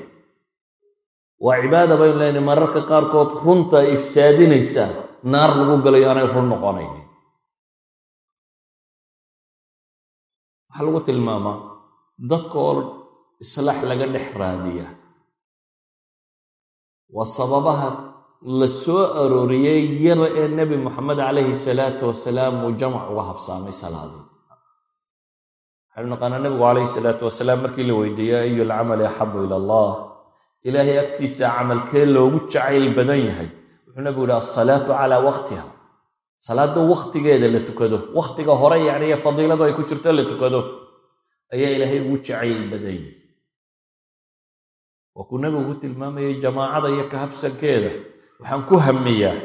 waa cibaada baynu leenahay mararka qaarkood runta ifsaadinaysaa naar lagu galayo aanay run noqonaynin waxaa lagu tilmaamaa dadka oo islaax laga dhex raadiya waa sababaha la soo arooriyey yar ee nebi moxamed calayhi salaatu wasalaam uu jamac uga habsaamay salaadii waxaynu naqaanaa nebigu calayhi salaatu wasalaam markii la weydiiyey ayu lcamali axabu ila allah ilaahay agtiisa camalkee loogu jacayl badan yahay? Wuxuu nebigu yihi alsalaatu calaa waqtiha. Salaadda wakhtigeeda la tukado. Wakhtiga hore yacni fadiiladu ay ku jirto la tukado. Ayaa ilaahay ugu jacayl badan yahay. Waa kuu nebigu ku tilmaamayay jamaacada iyo kahabsankeeda waxaan ku hamiyaa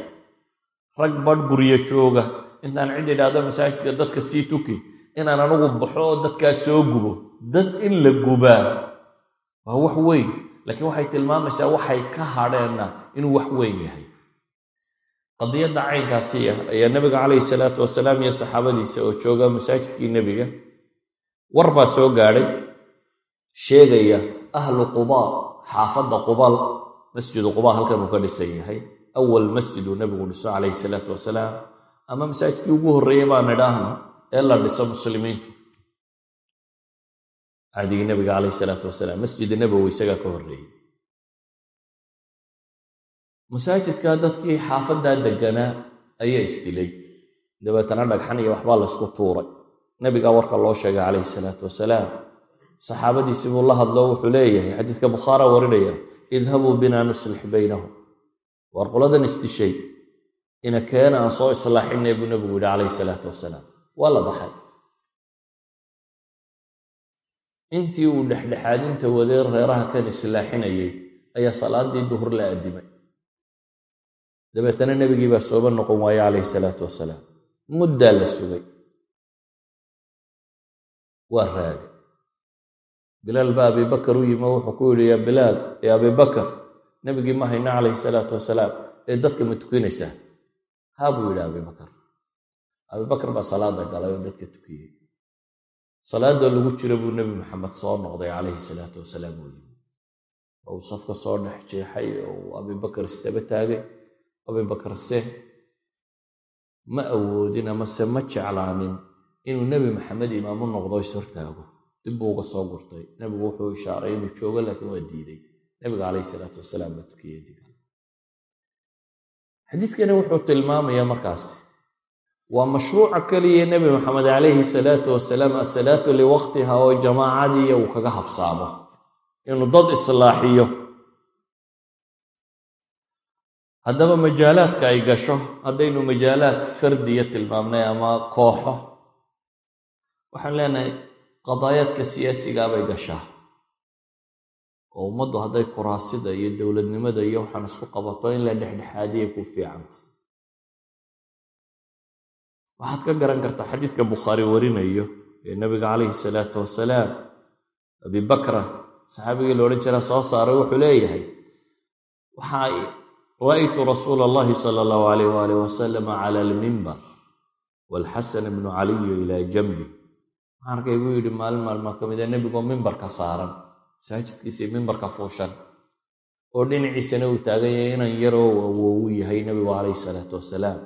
rag badh guryo jooga intaan cid idhaahdo masaajidka dadka sii tuki inaan anugu baxo oo dadkaas soo gubo. Dad in la gubaa waa wax weyn laakiin waxay tilmaamaysaa waxay ka hadheenna inuu wax weyn yahay. Qadiyadda caynkaasi ah ayaa nebiga calayhi salaatu wasalaam iyo saxaabadiisa oo jooga masaajidkii nebiga war baa soo gaadhay sheegaya ahlu qubaa xaafadda qubal masjidu qubaa halkan uu ka dhisan yahay. Awal masjiduu nebigu dhiso calayhi salaatu wasalaam. Ama masaajidkii ugu horreeyey baan idhaahna ee la dhiso muslimiintu cahdigii nebiga calayhi salaatu wasalaam masjidi nebowi isagaa ka horreeyey masaajidka dadkii xaafaddaa deganaa ayaa isdilay. Dabeetana dhagxan iyo waxbaa laysku tuuray. Nebigaa warka loo sheegay calayhi salaatu wasalaam saxaabadiisii buu la hadloo wuxuu leeyahay xadiiska bukhaara warinaya idhabuu binaa nuslix baynahum. Waar qoladan isdishay ina keena aan soo islaaxinay buu nebigu yidhi calayhi salaatu wasalaam. Waa la baxay intii uu dhexdhexaadinta wadee reeraha kan islaaxinayay ayaa salaadii duhur la addimay dabeetana nebigii baa sooba noqon waaye calayhi salaatu wasalaam. Muddaa la sugay. Waa raagay bilaal baa abibakar u yimi oo wuxuu ku yidhi yaa bilaal yaa abibakar nebigii ma hayna calayhi salaatu wasalaam ee dadka ma tukinaysaa? Haa buu yidhi abibakar abibakar baa salaada galay oo dadka tukiyey salaadoo lagu jiro buu nebi maxamed soo noqday calayhi salaatu wasalaam oo uu safka soo dhex jeexay oo uu abibakar istaba taagay abibakar se ma awoodin amase ma jeclaanin inuu nebi maxamed imaamu noqdo is hortaago. Dib buu uga soo gurtay. Nebigu wuxuu ishaaray inuu joogo laakiin waa diiday. Nebiga calayhi salaatu wasalaam baa tukiyey digan xadiidkani wuxuu tilmaamayaa markaas waa mashruuca keliya nebi maxamed calayhi salaatu wasalaam asalaatu liwaqtiha oo jamaacadiiya uu kaga habsaamo. Inuu dad islaaxiyo. Haddaba majaalaadka ay gasho haddaynu majaalaad fardiya tilmaamnay ama kooxo waxaan leenahay qadaayaadka siyaasigaa bay gashaa. Oo ummaddu hadday kuraasida iyo dowladnimada iyo waxaan isku qabato in la dhexdhexaadiya ku fiicanta waxaad ka garan kartaa xadiidka bukhaari warinayo ee nabiga calayhi salaatu wasalaam abi bakra saxaabigii la odhan jiraa soo saaray wuxuu leeyahay waxaa ra'aytu rasuula allahi sala allahu alayh waalih wasalam cala almimbar waalxasan ibnu caliyu ilaa janbi waxaan arkay buu yidhi maalin maalmaa ka mida nebigoo mimbarka saaran masaajidkiisii mimbarka fuushan oo dhinaciisana uu taagan yahay inan yaroo awoowu yahay nebigu calayhi salaatu wasalaam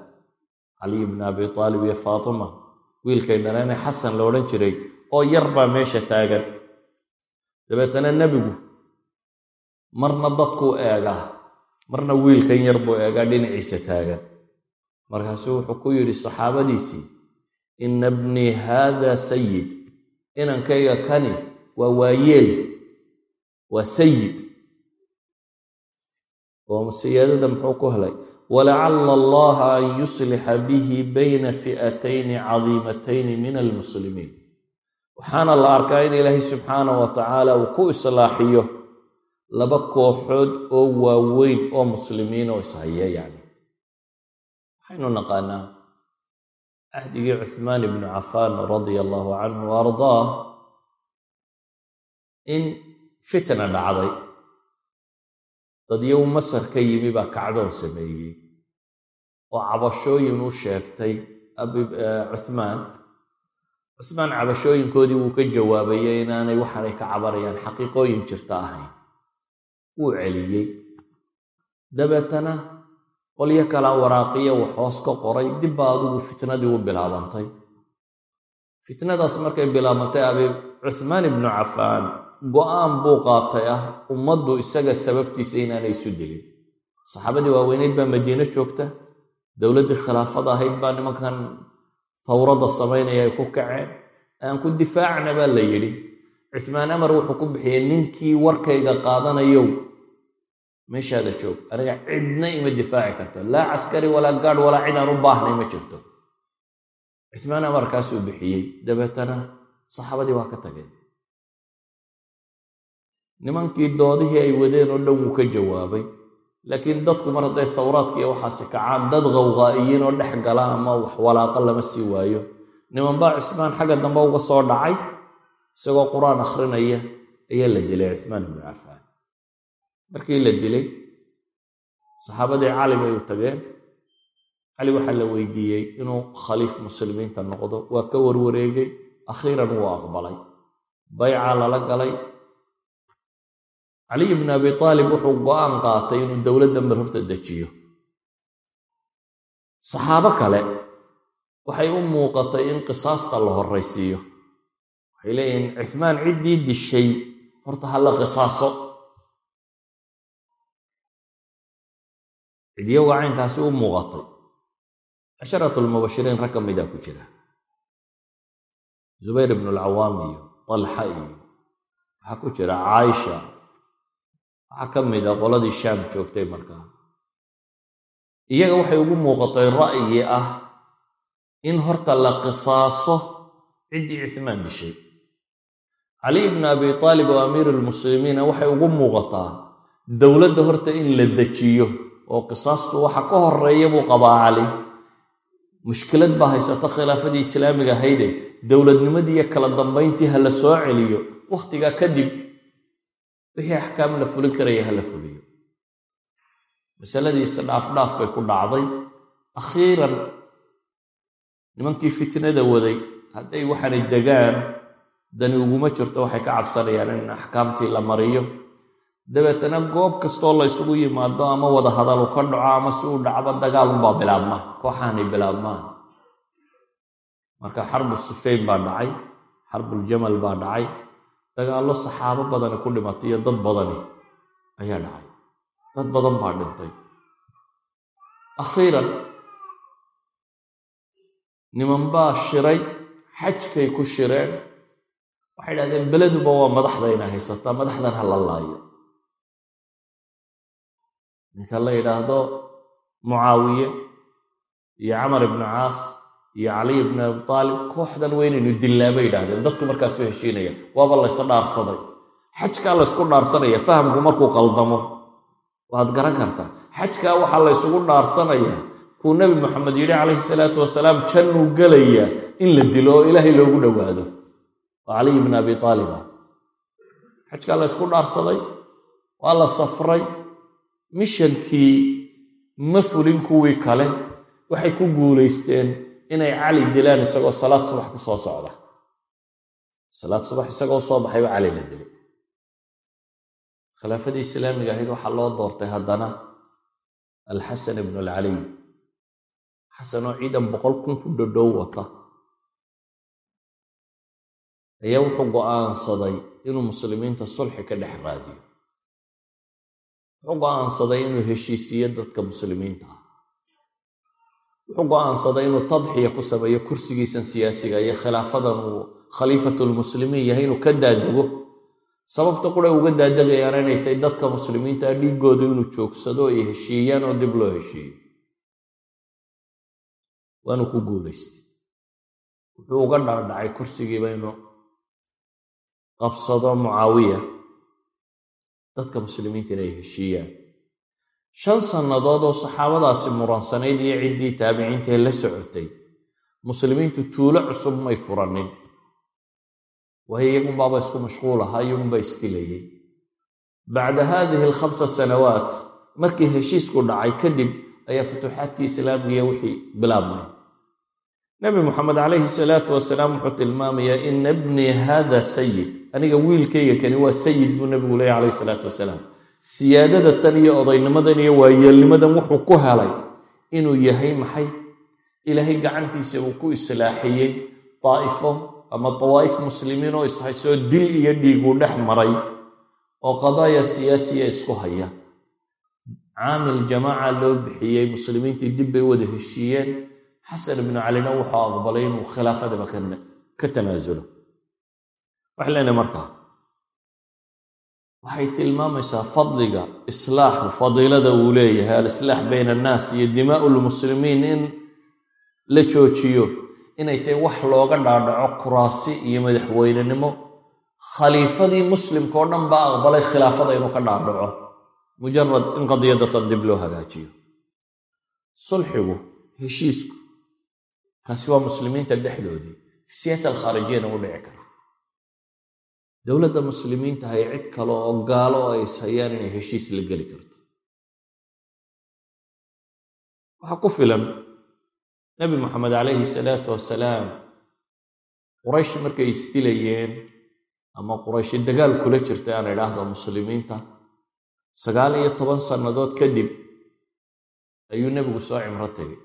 caliy bni abi aalib iyo faatima wiilkay dhaleene xasan la odhan jiray oo yar baa meesha taagan. Dabeetana nebigu marna dadkuu eegaa marna wiilkan yar buu eegaa dhinaciisa taagan. Markaasuu wuxuu ku yidhi saxaabadiisii ina bnii haada sayid inankayga kani waa waayeel waa sayid oo siyaadada muxuu ku helay walacala allaha an yuslixa bihi bayna fi'atayni cadiimatayni min almuslimiin waxaana la arkaa in ilaahay subxaanah wa tacaala uu ku islaaxiyo laba kooxood oo waaweyn oo muslimiin oo ishaya yacni waxaynu naqaanaa cahdigii cuhmaan ibnu cafaan radia allahu canhu wa ardaah fitna dhacday dadyow masar ka yimi baa kacdoon sameeyey. Oo cabashooyin u sheegtay cuhmaan cuhmaan cabashooyinkoodii wuu ka jawaabayay inaanay waxaanay ka cabanayaan xaqiiqooyin jirta ahayn. Wuu celiyey. Dabeetana qolyo kalaa waraaqiya wax hoos ka qoray dibba adigu fitnadii u bilaabantay. Fitnadaas markay bilaabantay abi cuhmaan ibnu cafaan go'aan buu qaatay ah ummaddu isaga sababtiisa inaanay isu dilin. Saxaabadii waaweyneyd baa madiine joogta dowladdii khilaafada ahayd baa nimankan tawradda samaynaya ay ku kaceen. Aan ku difaacna baa la yidhi cismaan amar wuxuu ku bixiyey ninkii warkayga qaadanayow. Meeshaada joog aniga cidna ima difaaci karta laa caskari walaa gaadh walaa cid aan u baahnay ma jirto. Cismaan amarkaasuu bixiyey dabeetana saxaabadii waa ka tageen nimankii doodihii ay wadeen oo dhan wuu ka jawaabay. Laakiin dadku mar hadday thawraadkiiyo waxaasi kacaan dad qawqaa'iyiin oo dhex gala ama wax walaaqa lama sii waayo. Nimanbaa cismaan xagga dambe uga soo dhacay isagoo qur'aan akhrinaya ayaa la dilay cismaan ibnu cafaan. Markii la dilay saxaabadii cali bay u tageen. Cali waxaa la weydiiyey inuu khaliif muslimiinta noqdo waa ka warwareegay akhiiran wuu aqbalay. Bayca lala galay caliy bn abi aalib wuxuu go'aan qaatay inuu dowladda mar horta dejiyo. Saxaabo kale waxay u muuqatay in qisaasta la horraysiiyo. Waxay leeyihiin cismaan ciddii dishay. Horta ha la qisaaso. Cidyoga caynkaasi u muuqatay. Casharatu lmubashiriin rag ka midaa ku jira. Zubayr ibnu alcawaam iyo talxa iyo waxaa ku jira caaisha waxaa ka mid a qoladii shaam joogtay markaa iyaga waxay ugu muuqatay ra'yi ah in horta la qisaaso ciddii cismaan dishay. Caliy bnu abi taalib oo amiiru lmuslimiina waxay ugu muuqataa dowladda horta in la dejiyo oo qisaastu waxa ka horreeya buu qabaa cali mushkilad baa haysata khilaafadii islaamiga ahayde dowladnimadii iyo kala dambayntii ha la soo celiyo wakhtigaa kadib wixii axkaam la fulin karaya ha la fuliyo. Masaladii isdhaafdhaaf bay ku dhacday. Akhiiran nimankii fitnada waday hadday waxaanay degaan dani uguma jirto waxay ka cabsanayaan in axkaamtii la mariyo. Dabeetana goob kastoo la ysugu yimaado ama wada hadalu ka dhaco ama si uu dhacba dagaalunbaa bilaabma kooxaanay bilaabmaan marka xarbu sifeyn baa dhacay xarbuljamal baa dhacay dagaallo saxaabo badani ku dhimatay iyo dad badani ayaa dhacay. Dad badan baa dhintay. Akhiiran niman baa shiray xajkay ku shireen. Waxay idhahdeen beleduba waa madaxdayna haysataa madaxdan ha la laayo. Ninka la yidhaahdo mucaawiye iyo camar ibnu caas iyo caliy ibnu abi aalib kooxdan weynaynu dillaa bay yidhahdeen dadku markaasu heshiinaya waaba laysa dhaarsaday. Xajkaa laysku dhaarsanaya fahamku markuu qaldamo. Waad garan kartaa xajkaa waxaa laysugu dhaarsanayaa kuu nebi moxamed yidhi calayhi salaatu wasalaam jannuu gelayaa in la dilo oo ilaahay loogu dhowaado. Oo caliy ibnu abi aaliba xajkaa laysku dhaarsaday waa la safray mishankii ma fulin kuwii kale waxay ku guulaysteen inay cali dilaan isagoo salaad subax ku soo socda. Salaad subax isagoo soo baxayba cali la dilay. Khilaafadii islaamiga ahayd waxaa loo doortay haddana alxasan ibnu alcaliy xasanoo ciidan boqol kun ku dhodhow wata. Ayaa wuxuu go'aansaday inuu muslimiinta sulxi ka dhex raadiyo. Wuxuu go'aansaday inuu heshiisiyo dadka muslimiinta ah wuxuu go'aansaday inuu tadxiya ku sameeyo kursigiisan siyaasiga iyo khilaafadan uu khaliifatulmuslimiin yahay inuu ka daadego sababta qura uga daadegayaan inay tahay dadka muslimiinta ah dhiiggooda inuu joogsado ay heshiiyaan oo dib loo heshiiyo waanu ku guulaystay wuxuu uga dhaadhacay kursigiiba inuu qabsado mucaawiya. Dadka muslimiinta inay heshiiyaan shan sannadood oo saxaabadaasi muransanayd iyo ciddii taabiciintaee la socotay muslimiintu tuulo cusub may furanin. Waayo iyagunbaaba isku mashquul ahaa iyagunbaa isdilayay bacda haadihi alkhamsa sanawaat markii heshiisku dhacay kadib ayaa futuuxaadkii islaamigiiya wixii bilaabmay. Nebi moxamed calayhi salaatu wasalaam wuxuu tilmaamayaa ina bnii hada sayid aniga wiilkayga kani waa sayid buu nebigu leeya calayhi salaatu wasalaam siyaadada tan iyo odaynimadan iyo waayeelnimadan wuxuu ku helay inuu yahay maxay? Ilaahay gacantiisa uu ku islaaxiyey daa'ifo ama dawaa'if muslimiin oo ishaysoo dil iyo dhiiguu dhex maray oo qadaaya siyaasiya isku haya. Caamil jamaaca loo bixiyey muslimiintii dib bay wada heshiiyeen. Xasan ibnu calina wuxuu aqbalay inuu khilaafadaba ka tanaasulo. Waxay leenahay markaa waxay tilmaamaysaa fadliga islaaxu fadiilada uu leeyahay alislaax bayna annaas iyo dimaa'u lmuslimiin in la joojiyo inay tahay wax looga dhaadhaco kuraasi iyo madaxweynenimo. Khaliifadii muslimka dhan baa aqbalay khilaafada inuu ka dhaadhaco mujarad in qadiyadatan dib loo hagaajiyo. Sulxigu heshiisku kaasi waa muslimiinta dhexdoodii siyaasa alkhaarijiyana u dhici kara dowladda muslimiinta hay cid kale oo gaalo oo ay ishayaan inay heshiis la geli karto. Waxaa ku filan nebi moxamed calayhi salaatu wasalaam quraysh markay isdilayeen ama qurayshi dagaal kula jirtay aan idhaahdo muslimiinta sagaal iyo toban sannadood kadib ayuu nebigu soo cimro tegay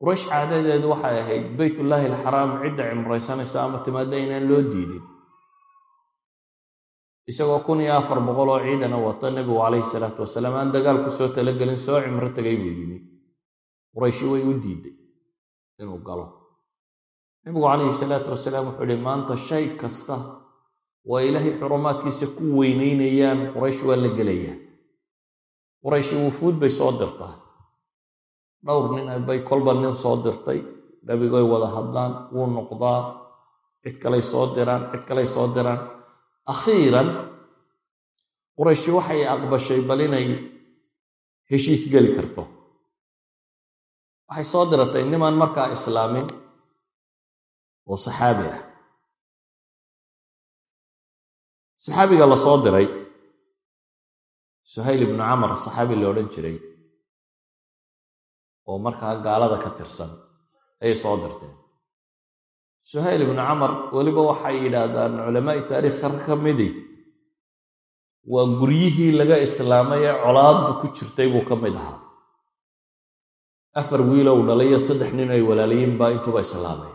quraysh caadadeedu waxay ahayd beytullaahi alxaraam cidda cimraysanaysa ama timaadda inaan loo diidin isagoo kun iyo afar boqol oo ciidana wata nebigu calayhi salaatu wasalaam aan dagaal ku soo talagelin soo cimro tegay buu yimi. Qurayshi way u diiday inuu galo. Nebigu calayhi salaatu wasalaam wuxuu ihi maanta shay kasta waa ilaahay xurumaadkiisa ku weynaynayaan quraysh waa la gelayaa. Qurayshi wufuud bay soo dirtaa. Dhowr nin bay kolba nin soo dirtay nebigoy wada hadlaan wuu noqdaa cid kalay soo diraan cid kalay soo diraan akhiiran qurayshi waxay aqbashay bal inay heshiis geli karto. Waxay soo diratay nimaan markaa islaamin oo saxaabi ah. Saxaabiga la soo diray suhayl ibnu camar saxaabi la odhan jiray oo markaa gaalada ka tirsan ayay soo dirteen suhayl ibnu camar weliba waxay yidhaahdaan culamaa'i taariikh kar ka midi. Waa guryihii laga islaamay ee colaaddu ku jirtay buu ka mid ahaa. Afar wiilow dhalay iyo saddex nin ay walaalayiin baa intuba islaamay.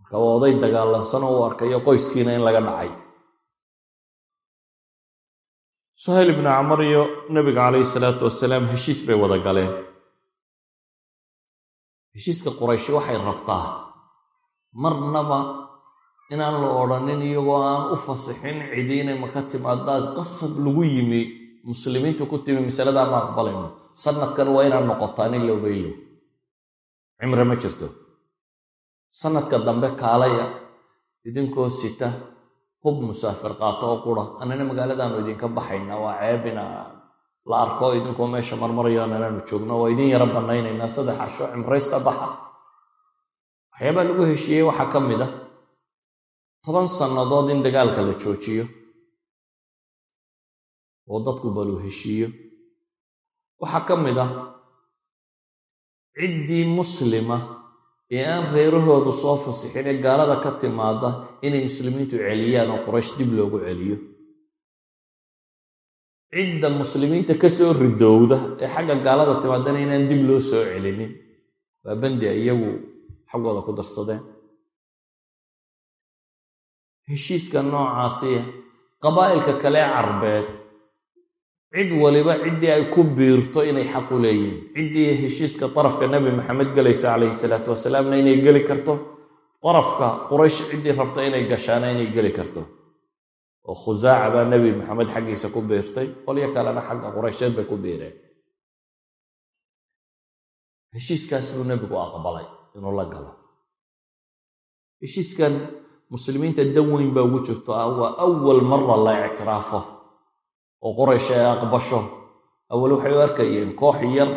Marka waa oday dagaalansanoo u arkayo qoyskiina in laga dhacay. Suhayl ibnu camar iyo nebiga calayhi salaatu wasalaam heshiis bay wada galeen. Heshiiska qurayshi waxay rabtaa marnaba inaan la odhanin iyagoo aan u fasixin cidi inay maka timaadaad qasab lagu yimi muslimiintu ku timi masaladaa ma aqbalayno. Sanadkan waa inaad noqotaan in lowbaylow cimre ma jirto. Sanadka dambe kaalaya idinkoo sita hub musaafir qaato oo qura annana magaaladaanu idinka baxayna waa ceebina. La arko idinkoo meesha marmarayo annanaanu joogno waa idin yaro bannaynaynaa saddex casho cimraysta baxa waxyaabaa lagu heshiiyey waxaa ka mid ah. Toban sannadood in dagaalka la joojiyo. Oo dadku balu heshiiyo. Waxaa ka mid ah. Ciddii muslima ee aan reerahoodu soo fasixin ee gaalada ka timaada inay muslimiintu celiyaan oo quraysh dib loogu celiyo. Cidda muslimiinta ka soo ridowda ee xagga gaalada timaadana inaan dib loo soo celinin. Waa bandi iyagu xaggooda ku darsadeen heshiiska noocaasiya qabaa'ilka kale ee carbeed cid waliba ciddii ay ku biirto inay xaq u leeyihiin ciddii heshiiska darafka nebi maxamed gelaysa calayhi salaatu wasalaamna inay geli karto. Darafka quraysh ciddii rabta inay gashaana inay geli karto. Oo khusaaca baa nebi maxamed xaggiisa ku biirtay. Qolyo kalena xagga quraysheed bay ku biireen. Heshiiskaas buu nebigu aqbalay inuu la galo. Heshiiskan muslimiinta dan weyn baa ugu jirto ah waa awal mara la ictiraafo oo qoraysh ay aqbasho. Awal waxay u arkayeen koox yar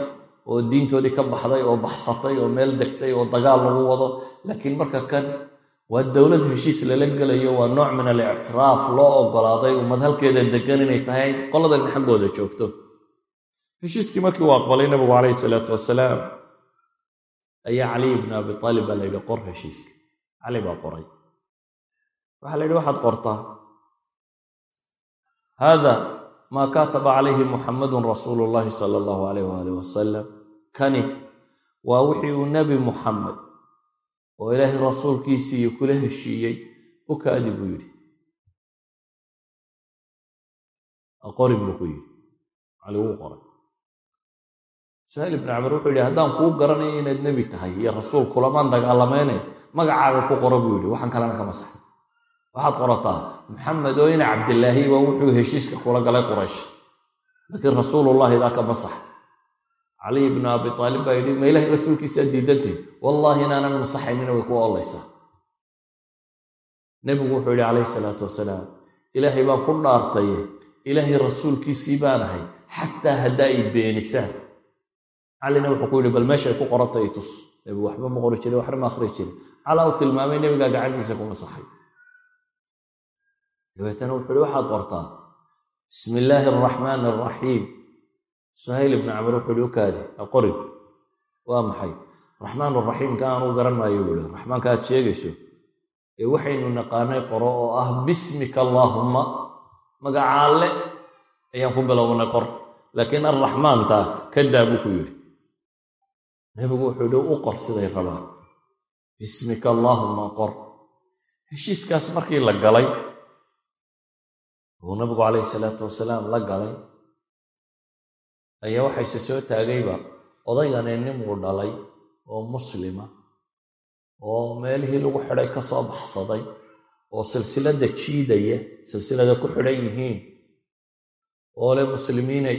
oo diintoodii ka baxday oo baxsatay oo meel degtay oo dagaal lagu wado. Laakiin marka kan waa dowlad heshiis lala gelayo waa nooc min alictiraaf loo ogolaaday. Ummad halkeeda degan inay tahay qoladan xaggooda joogto. Heshiiskii markii uu aqbalay nabigu calayhi salaatu wasalaam ayaa caliy ibni abi aalib baa la yidhi qor heshiiska cali baa qoray. Waxaa la yidhi waxaad qortaa. Haada maa kaataba calayhi muxamadun rasuulu llahi sala allahu alayh waalih wasalam kani waa wixii uu nebi muxamed oo ilaahay rasuulkiisiiyo kula heshiiyey u kaadi buu yidhi. Aqorin buu ku yidhi. Cali wuu qoray suhayl ibni camar wuxuu yidhi haddaan kuu garanayo inaad nebi tahay iyo rasuul kulamaan dagaalamayne magacaaga ku qoro buu yidhi. Waxaan kalena ka masaxay. Waxaad qorataa maxamed oo ina cabdilaahi waa wuxuu heshiiska kula galay quraysh. Laakiin rasuulullahi daa ka masax. Caliy ibnu abi aalib baa yidhi ma ilahay rasuulkiisaa diidantiin wallaahi inaanan masaxaynina way ku ollaysaa nebigu wuxuu yidhi calayhi salaatu wasalaam ilaahay baan ku dhaartaye ilaahay rasuulkiisii baan ahay xataa haddaa i beenisaan calina wuxuu ku yidhi bal meeshay ku qoranta i tus. Nebigu waxba ma qori jirin waxna ma akhri jirin calaa u tilmaamay nebigaa gacantiisa ku masaxay dabeetana wuxuu ihi waxaad qortaa. Bismi illaahi araxmaani araxiim suhayl ibni camar wuxuu ihi u kaadi ha waa maxay? Raxmaan raxiimka aanuu garan maayo buu ihi raxmaanka aad sheegayso ee waxaynu naqaanay qoro oo ah bismika allaahumma magacaalle ayaan ku bilownay qor. Laakiin arraxmaanta kadaa buu ku yidhi nebigu wuxuu ihi u qor siday rabaan bismika allaahumma qor. Heshiiskaas markii la galay uu nabigu calayhi salaatu wasalaam la galay ayaa waxayse soo taagayba odaygane ninbuu dhalay oo muslima oo meelihii lagu xidhay ka soo baxsaday oo silsiladda jiidaya silsilada ku xidhan yihiin oo le muslimiinay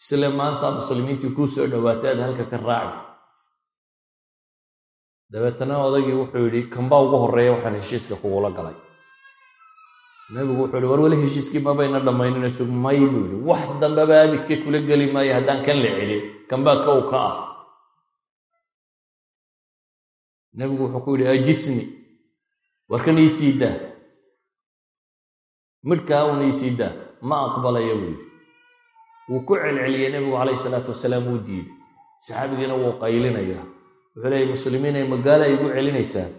isle maanta muslimiintii kuu soo dhowaatay aad halka ka raaci dabeetana odaygii wuxuu yidhi kambaa ugu horreeya waxaan heshiiska kugula galay. Nabigu wuxuu ihi war weli heshiiskii mabayna dhammaynayso may buu yidhi. Wax dambeba abidka kula geli maayo haddaan kan la celin. Kanbaa kow ka ah. Nebigu wuxuu ku yidhi ajisni war kan ii sii midhkaa uun ii sii ma aqbalaya buu yidhi. Wuu ku celceliyey nebigu calayhi salaatu wasalaam wuu diiday. Saxaabigiina wuu qaylinayaa wuxuu leeyay muslimiinay magaala igu celinaysaan.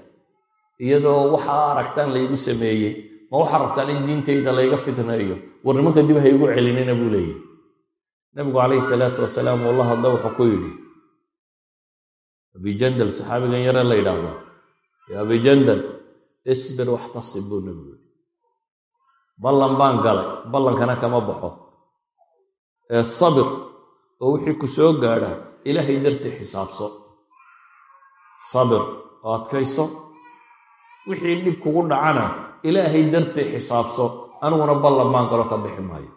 Iyadoo waxaa aragtaan laygu sameeyey ma waxaa rabtaan in diintayda layga fitneeyo war nimanka dib ha celinina buu leeyahy nabigu calayhi salaatu wasalaam uu la hadla wuxuu ku yidhi abijandal saxaabigan yare la yidhaahdo? Ya abijandal isbir waxtasib buu nabigu yidhi. Ballan baan galay ballankana kama baxo. Ee sabir oo wixii ku soo gaadha ilaahay dartii xisaabso sabir oo adkayso? Wixii dhib kugu dhacana ilaahay dartii xisaabso. Aniguna ballan baan galo ka bixi maayo.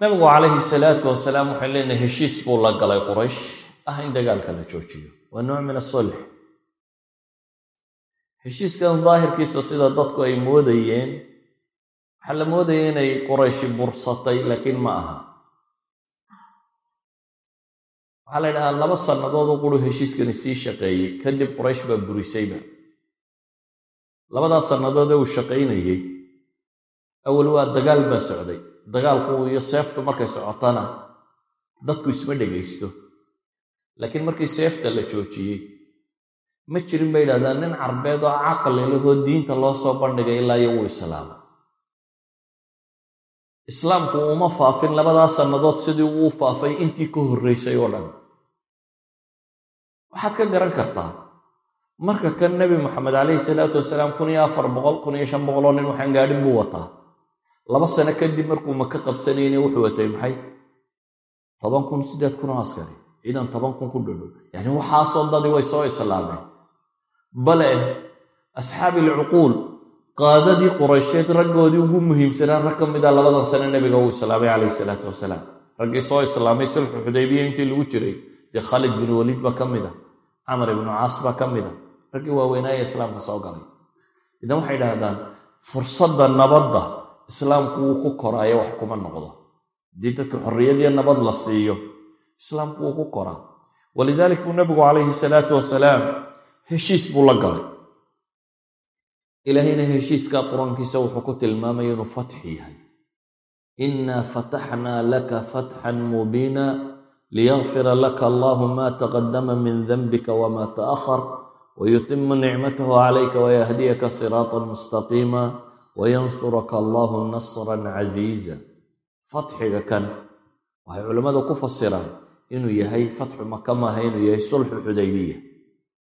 Nabigu calayhi salaatu wasalaam waxay leenahay heshiis buu la galay quraysh. Ah in dagaalka la joojiyo. Waa nooc min asulx heshiiskan daahirkiisa sida dadku ay moodayeen waxaa la moodaya inay qurayshi bursatay laakiin ma aha waxaa la ydhahaa laba sannadood u quru heshiiskani sii shaqeeyey kadib quraysh baa burisayba. Labadaas sannadood ee uu shaqaynayey awal waa dagaal baa socday. Dagaalku iyo seeftu markay socotana dadku isma dhegaysto. Laakiin markii seefta la joojiyey ma jirin bay yidhahdaan nin carbeed oo caqli lahoo diinta loo soo bandhigay ilaa iyo wuu islaama. Islaamku uma faafin labadaas sannadood sidii uu faafay intii ka horraysay oo dhan waxaad ka garan kartaa. Marka kan nebi moxamed calayhi salaatu wasalaam kun iyo afar boqol kun iyo shan boqoloo nin waxaan gaadhin buu wataa. Laba sano kadib markuu maka qabsanayna wuxuu watay maxay? Toban kun siddeed kun oo askari. Ciidan toban kun ku dhodhow yacni waxaasoo dadii way soo islaameen. Bale asxaabi ilcuquul qaadadii quraysheed raggoodii ugu muhiimsanaa rag ka mida labadan sane nebiga uu islaamay calayhi salaatu wasalaam. Raggii soo islaamay sulxu xudaybiya intii lagu jiray dee khaalid bin waliid baa ka mid a camar ibnu caas baa ka mid a raggii waaweynaaye islaamka soo galay. Idan waxay idhaahdaan fursadda nabadda islaamku wuu ku koraayo wax kuma noqdo. Haddii dadka xorriyadiyo nabad la siiyo islaamku wuu ku koraa. Walidaalik buu nebigu calayhi salaatu wasalaam heshiis buu la galay. Ilaahayna heshiiskaa qur'aankiisa wuxuu ku tilmaamaya inuu fatxi yahay. Innaa fataxnaa laka fatxan mubiina liyakfira laka allahu ma taqadama min danbika wma ta'ahar wayutima nicmatahu calayka wayahdiyaka siraatan mustaqiima wayansuraka allahu nasran casiiza fatxiga kan waxay culimmadu ku fasiraan inuu yahay fatxu maka maaha inuu yahay sulxu xudaybiya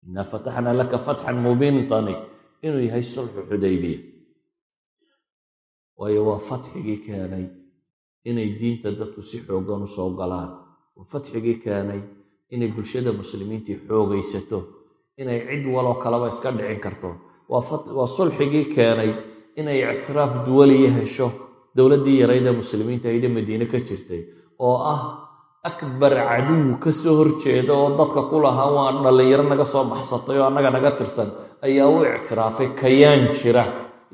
innaa fataxnaa laka fatxan mubiintani inuu yahay sulxu xudaybiya waayo waa fatxigii keenay inay diinta dadku si xoogan u soo galaan waa fatxigii keenay inay bulshada muslimiintii xoogaysato inay cid waloo kaleba iska dhicin karto. Waa sulxigii keenay inay ictiraaf duwaliya hesho dowladdii yaraydee muslimiinta aydee madiine ka jirtay oo ah akbar caduw ka soo horjeeda oo dadka ku lahaa waa dhallinyaro naga soo baxsatay oo annaga naga tirsan ayaa u ictiraafay kayaan jira.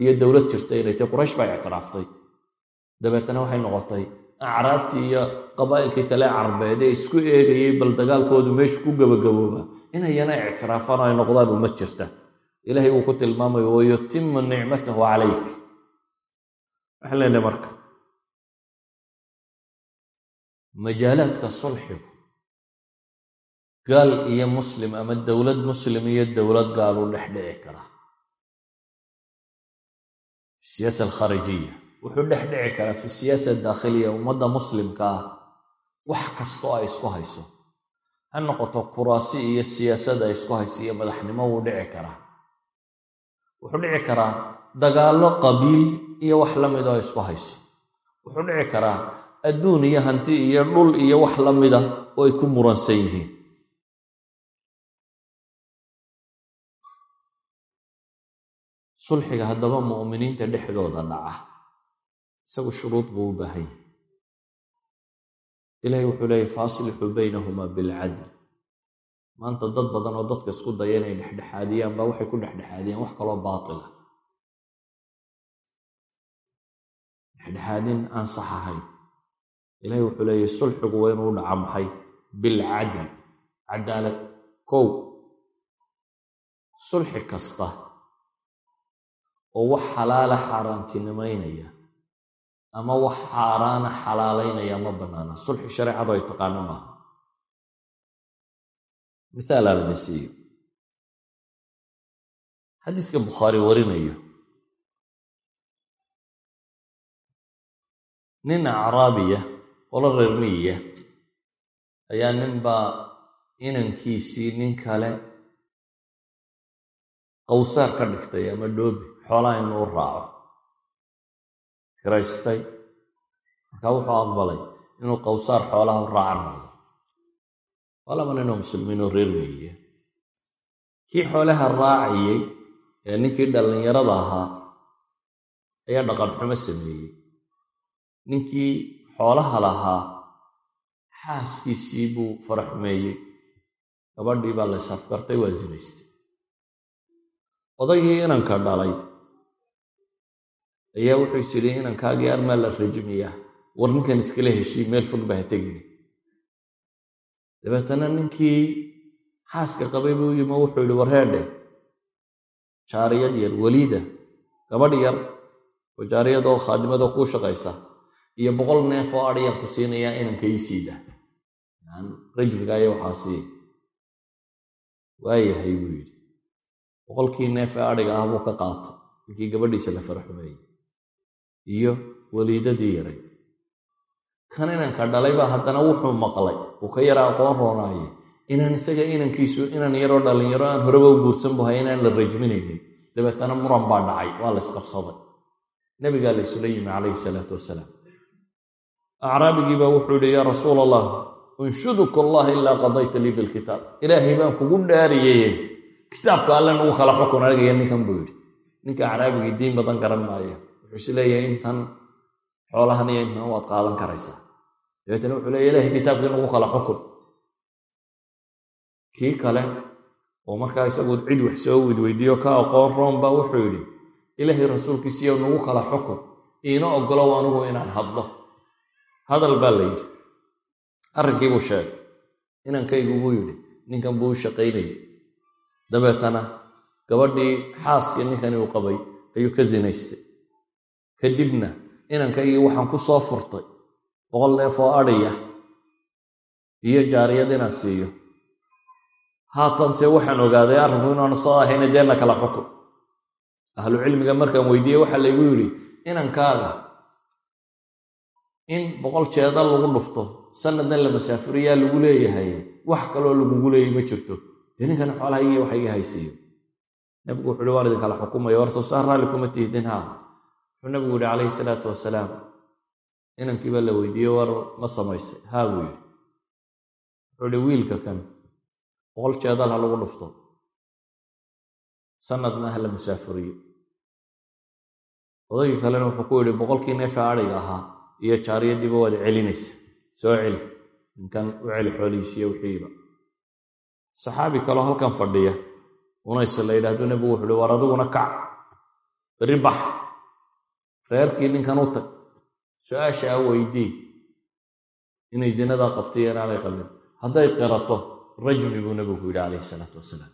Iyo dowlad jirta inay tay quraysh baa ictiraaftay. Dabeetana waxay noqotay acraabtii iyo qabaa'ilkii kale carbeed ee isku eegayey bal dagaalkoodu meeshu ku gebagabooba inayana ictiraafaan ay noqdaan uma jirta. Ilaahay uu ku tilmaamayo wayutimu nicmatahu calayk. Waxaan leenahay marka? Majaalaadka sulxigu. Gaal iyo muslim ama dowlad muslim iyo dowlad gaal u dhex dhici karaa siyaasa alkharijiya wuxuu dhex dhici karaa fi siyaasa daakhiliya ummadda muslimka ah wax kastoo ay isku hayso. Ha noqoto kuraasi iyo siyaasad ay isku hayso iyo madaxnimo wuu dhici karaa. Wuxuu dhici karaa dagaallo qabiil iyo wax la mid oo isku hayso. Wuxuu dhici karaa adduun iyo hanti iyo dhul iyo wax la mida oo ay ku muransan yihiin. Sulxiga haddaba mu'miniinta dhexdooda dhaca isagu shuruud buu u baahan yahay ilahay wuxuu leeyahy faaslixuu baynahumaa bilcadl. Maanta dad badan oo dadka isku daya inay dhexdhexaadiyaan baa waxay ku dhexdhexaadiyaan wax kaloo baatila dhexdhexaadin aan sax ahayn ilahay wuxuu leeyahy sulxigu waa inuu dhaca maxay? Bilcadl. Cadaalad. Kow sulxi kasta oo wax xalaala xaaraantinimaynaya ama wax xaaraana xalaalaynaya ma bannaana sulxi shareecadu ay taqaano maaha mithaal aan idin siiyo. Xadiiska bukhaari warinayo. Nin acraabiya qolo reer miyiya ayaa ninbaa inankiisii nin kale qawsaar ka dhigtay ama dhoobi xoolaha inuu raaco kiraystay markaa wuxuu aqbalay inuu qawsaar xoolaha u raacan noqdo waa laba ninoo muslimiinoo reer weeye. Kii xoolaha raacayey ee ninkii dhallinyarada ahaa ayaa dhaqan xumo sameeyey. Ninkii xoolaha lahaa xaaskiisii buu fara xumeeyey gabadhii baa la isafgartay waa sinaystay odaygii inanka dhalay ayaa wuxuu is yidhi inankaagii armaa la rajmiyaa war ninkan iskala heshii meel fog baa ha tegini dabeetana ninkii xaaska qabay buu yimi wuxuu yidhi war heedhe jaariyad yar weliida gabadh yar oo jaariyadoo khaadimadoo kuu shaqaysa iyo boqol neef oo adhiyaan ku siinayaa inanka ii siida. Siiya waayahay buu yidhi. Boqolkii neef ee adhiga ah buu ka qaatay. Markii gabadhiisa la faraxumeeyey iyo weliidadii yaray. Kan inanka dhalay baa haddana wuxuu maqlay. Uu ka yara aqoon roonaaye inaan isaga inankiisu inan yaroo dhallinyaro aan horeba u guursan buhay inaan la rajminaynin. Dabeetana muran baa dhacay waa la isqabsaday. Nebigaa la isula yimi calayhi salaatu wasalaam. Acraabigii baa wuxuu yidhi yaa rasuul allah unshuduka allah ilaa qadayta lii bilkitaab. Ilaahay baan kugu dhaariyeye kitaabka alle nagu kala xukun anigaya ninkan buu yidhi. Ninka acraabigii diin badan garan maaya wuxuu is leeyahay intan xoolahan iyo intan waad qaadan karaysaa dabeetana wuxuu leeya ilahay kitaabkii nagu kala xukun. Kii kale oo markaa isagu cid wax soo widweydiiyo ka aqoon room baa wuxuu yidhi ilaahay rasuulkiisiiyo nagu kala xukun. Iina ogolow anigu inaan hadlo. Hadal baa la yidhi. Arrinkii buu sheegay. Inankaygu buu yidhi ninkan buu u shaqaynayay. Dabeetana gabadhii xaaskii ninkani uu qabay ayuu ka sinaystay kadibna inankaygii waxaan ku soo furtay boqol neef oo adhiya iyo jaariyad inaan siiyo. Haatanse waxaan ogaaday arrinku inaanu soo ahayna deenna kala xukun ahlu cilmiga markaan weydiiyey waxaa laygu yidhi inankaaga in boqol jeeda lagu dhufto sanadna la masaafuriyaa lagu leeyahay wax kaloo lagugu leeyay ma jirto. Dee ninkana xoolahaygiiyo waxa iga haysiiyo nabigu wuxu uhi waan idin kala war sawsaar raalli kuma tihdin haa wuxuu nabigu yihi calayhi salaatu wasalaam inankii baa la weydiiyey war ma samaysay. Haa buu yidhi. Wuxuu ihi wiilka kan boqol jeedal ha lagu dhufto. Sanadna ha la masaafuriyo odaygii kalena wuxuu ku yidhi boqolkii neefe adhiga ahaa iyo jaariyadiiba waad celinaysa. Soo celi. Ninkan u celi xoolihiisiiyo wixiiba. Saxaabi kaloo halkan fadhiya unayse la yidhaahdo nebigu wuxu uhi war adiguna kac. Berri bax reerkii ninkan u tag. Su'aasha a weydii. Inay zinadaa qabtay inaanay qabin hadday qirato rajmi buu nebigu yidhi calayhi isalaatu wasalaam.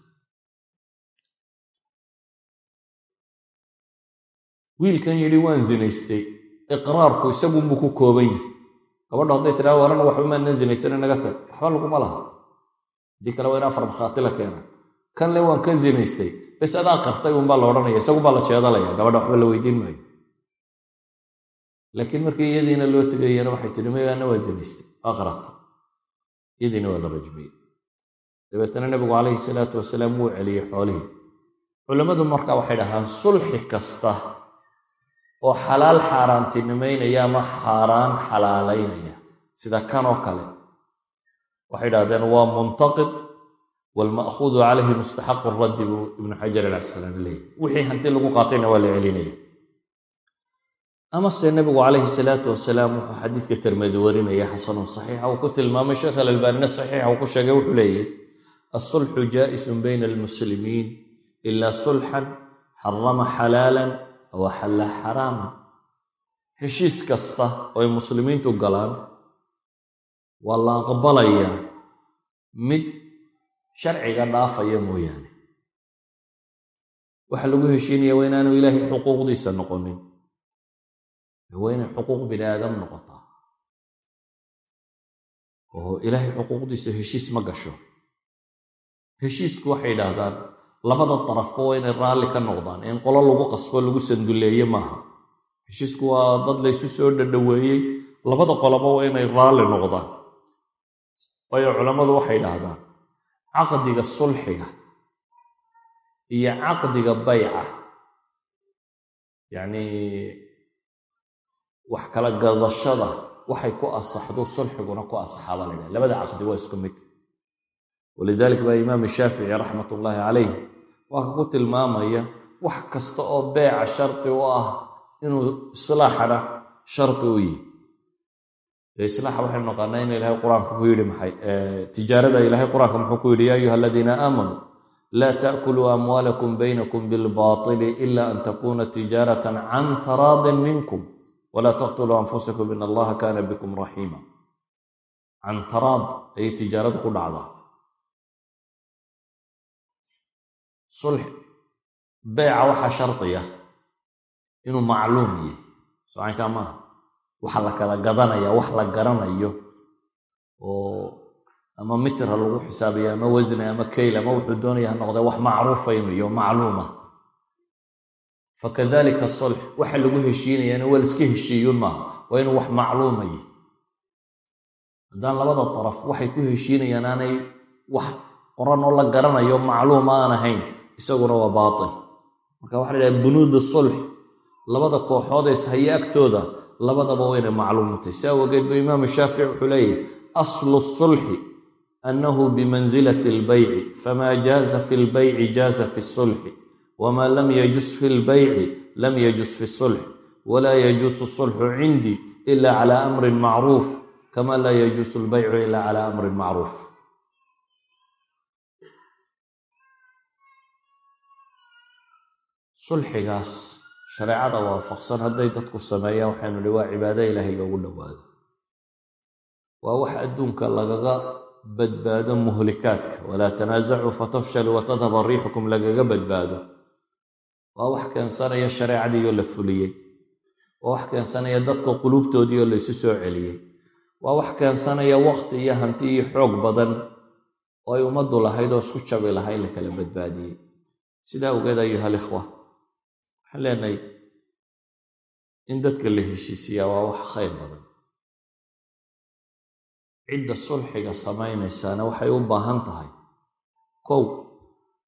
Wiilkan yidhi waan zinaystay. Iqraarku isagunbuu ku kooban yihi gabadho hadday tidhaha warana waxba maadnan zinaysana naga tag. Waxba laguma laha. Haddii kale waa in afar la keena. Kan le waan ka zinaystay. Bes adaa qartay unbaa la odhanaya. Isagunbaa la jeedalaya. Gabadha waxba la weydiin maayo laakiin markii iyadiina loo tegayana waxay tidhi mayaana waa zinaystay waa iyadiina waa la rajmiyey dabeetana nebigu calayhi salaatu wasalaam wuu celiyey xoolihii culammadu marka waxay dhahaan sulxi kasta oo xalaal xaaraantinimaynaya ama xaaraan xalaalaynaya sida kan oo kale waxay dhahdeen waa muntaqid waalma'khuudu calayhi mustaxaqu raddi buu ibnu xajar alcasalaami leeyahy wixii hanti lagu qaatayna waa la celinaya amase nebigu calayhi salaatu wasalaam wuxuu xadiidka tirmidi warinaya xasanun saxiixa uu ku tilmaamay sheekh alalbaanina saxiixa uu ku sheegay wuxuu leeyahy alsulxu jaa'isun bayna almuslimiin ila sulxan xarama xalaalan aw axalla xaraama heshiis kasta oo muslimiintu galaan waa la aqbalayaa mid sharciga dhaafaya mooyaane. Waxa lagu heshiinaya waa inaanu ilaahay xuquuqdiisa noqonin waa inay xuquuq bini aadam noqotaa oo ilaahay xuquuqdiisa heshiis ma gasho heshiisku waxay yidhaahdaan labada darafba waa inay raalli ka noqdaan in qolo lagu qasbo lagu sanduleeye maaha heshiisku waa dad laysu soo dhadhoweeyey labada qoloba waa inay raalli noqdaan waayo culammadu waxay idhaahdaan caqdiga sulxiga iyo caqdiga bayca yacnii wax kala gadashada waxay ku asaxdo sulxiguna ku asaxaaba la ydhaha labada caqdi waa isku mid. Walidalik baa imaam shaafici raxmat ullaahi calayh waa ku tilmaamaya wax kasta oo beeca shardi u ah inuu islaaxana shardi u yihi. Islaaxa waxaynu naqaanaa in ilaahay qur'aanka ku yidhi maxay? Tijaarada ilaahay qur'aanka muxuu ku yidhi yaa ayuha aladiina aamanuu laa taakuluu amwaalakum baynakum bilbaatili ila an takuna tijaaratan can taraadin minkum walaa taqtuluu anfusakum in allaha kaana bikum raxiima can taraad ayay tijaaradu ku dhacdaa. Sulx beeca waxaa shardiya inuu macluum yahay. Socankaa maaha waxa la kala gadanaya wax la garanayo oo ama mitra lagu xisaabiya ama wasni ama kayl ama wuxuu doonaya ha noqdee wax macruufa inuu macluuma fakadalika sulx waxa lagu heshiinayaana waa laiska heshiiyuun maaha waa inuu wax macluumaya haddaan labada daraf waxay ku heshiinayaan aanay wax qoran oo la garanayo macluum aan ahayn isaguna waa baatil marka waxa la idhaha bunuudu sulx labada kooxood ee ishaya agtooda labadaba waa inay macluumtay si awgeed bu imaamu shaafici wuxuu leeyahy aslu sulxi annahu bimansilati albayci famaa jaaza fi lbayci jaaza fi sulxi wma lam yajus fi lbayci lam yajus fi sulx walaa yajuusu sulxu cindii ila cala amrin macruuf kama laa yajuusu lbaycu ila cala amrin macruuf sulxigaas shareecada waafaqsan hadday dadku sameeyaan waxaynu nihi waa cibaado ilaahay loogu dhowaado waa wax adduunka lagaga badbaado muhlikaadka. walaa tanaasacuu fatafshaluu watadhaba riixukum lagaga badbaado waa wax keensanaya shareecadiioo la fuliyey. Waa wax keensanaya dadka quluubtoodiioo la isu soo celiyey. Waa wax keensanaya waqti iyo hanti iyo xoog badan oo ay ummaddu lahayd oo isku jabi lahayn la kala badbaadiyey. Sidaa awgeed ayuha alikhwa waxaan leenahay in dadka la heshiisiyaa waa wax khayr badan. Cidda sulxiga samaynaysaana waxay u baahan tahay. Kow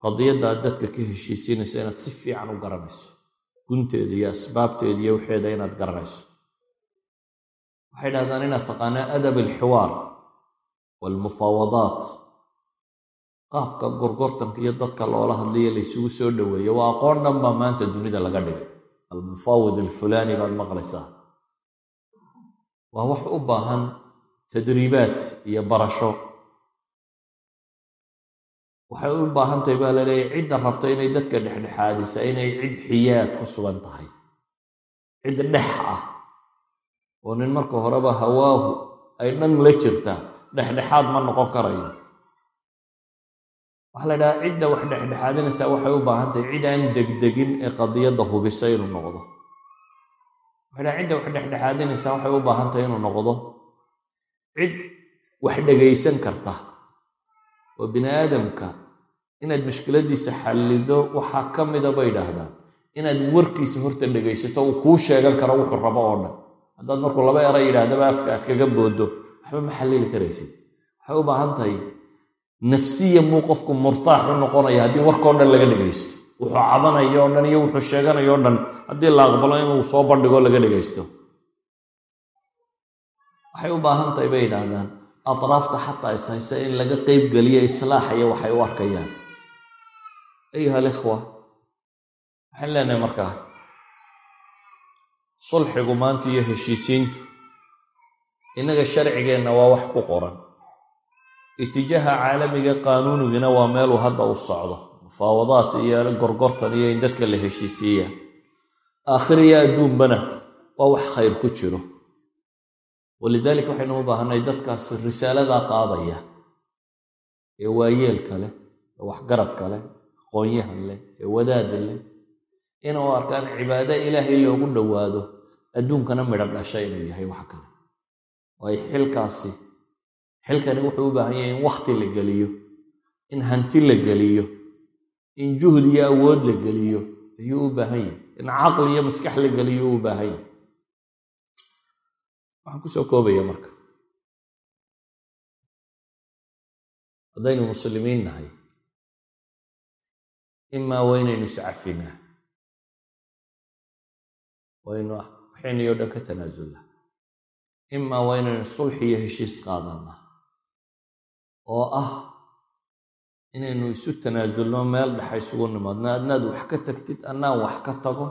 qadiyadda aad dadka ka heshiisiinayso inaad si fiican u garanayso gunteeda iyo asbaabteeda iyo waxeeda inaad garanayso waxay dhahdaan inaad taqaanaa adab alxiwaar waalmufaawadaat qaabka gorgortanka iyo dadka loola hadlayo laysugu soo dhoweeyo waa aqoon dhan baa maanta dunida laga dhigay. Almufaawid alfulaani baad maqlaysaa. Waa wax u baahan tadriibaad iyo barasho waxay u baahan tahay baa la leeyahy cidda rabta inay dadka dhexdhexaadisa inay cid xiyaad ku sugan tahay. Cid dhex ah. Oo nin marka horeba hawaahu ay dhan la jirtaa dhexdhexaad ma noqon karayo. Waxaa la dhahaa cidda wax dhexdhexaadinaysaa waxay u baahan tahay cid aan degdegin ee qadiyadda hubisa inuu noqdo. Waxay dhaha cidda wax dhexdhexaadinaysaa waxay u baahan tahay inuu noqdo cid wax dhegaysan karta oo bini aadamka inaad mushkiladiisa xallido waxaa ka mida bay idhaahdaan. Inaad warkiisa horta dhegaysato uu kuu sheegan karo wuxuu rabo oo dhan. Haddaad markuu laba era yidhaahdaba afka aad kaga boodo. Waxba ma xallili karaysid. Waxay u baahan tahay nafsiya muu qofku murtaax u noqonaya haddii warkao dhan laga dhegaysto. Wuxuu cabanayo o dhan iyo wuxuu sheeganayo o dhan. Haddii la aqbalo inuu soo bandhigo laga dhegaysto. Waxay u baahan tahay bay yidhaahdaan atraafta xataa is haysta in laga qeybgeliyo islaaxaya waxay u arkayaan. Ayuha alikhwa waxaan leenahay markaa sulxigu maanta iyo heshiisiintu innaga sharcigeenna waa wax ku qoran. Itijaaha caalamiga qaanuunigina waa meeluu hadda u socdo. Mufaawadaat iyo gorgortan iyo in dadka la heshiisiiya. Aakhiriya adduunbana waa wax khayr ku jiro walidaalika waxaynu u baahanay dadkaas risaaladaa qaadaya ee waayeelka leh ee waxgaradka leh aqoonyahan leh ee wadaada leh inuu arkaan cibaado ilaahay loogu dhowaado adduunkana midho dhasha inuu yahay wax kale. Waayo xilkaasi xilkani wuxuu u baahan yahay in wakhti la geliyo in hanti la geliyo in juhd iyo awood la geliyo ayuu u baahan yahay in caqli iyo maskax la geliyo u baahan yahay waxaan ku soo koobaya marka. Haddaynu muslimiin nahay imaa waa inaynu iscafinaa waynu waxaynayo dhan ka tanaasulnaa imaa waa inaynu sulxi iyo heshiis qaadanaa oo ah inaynu isu tanaasulno meel dhexa isugu nimaadno adnaad wax ka tagtid annaan wax ka tago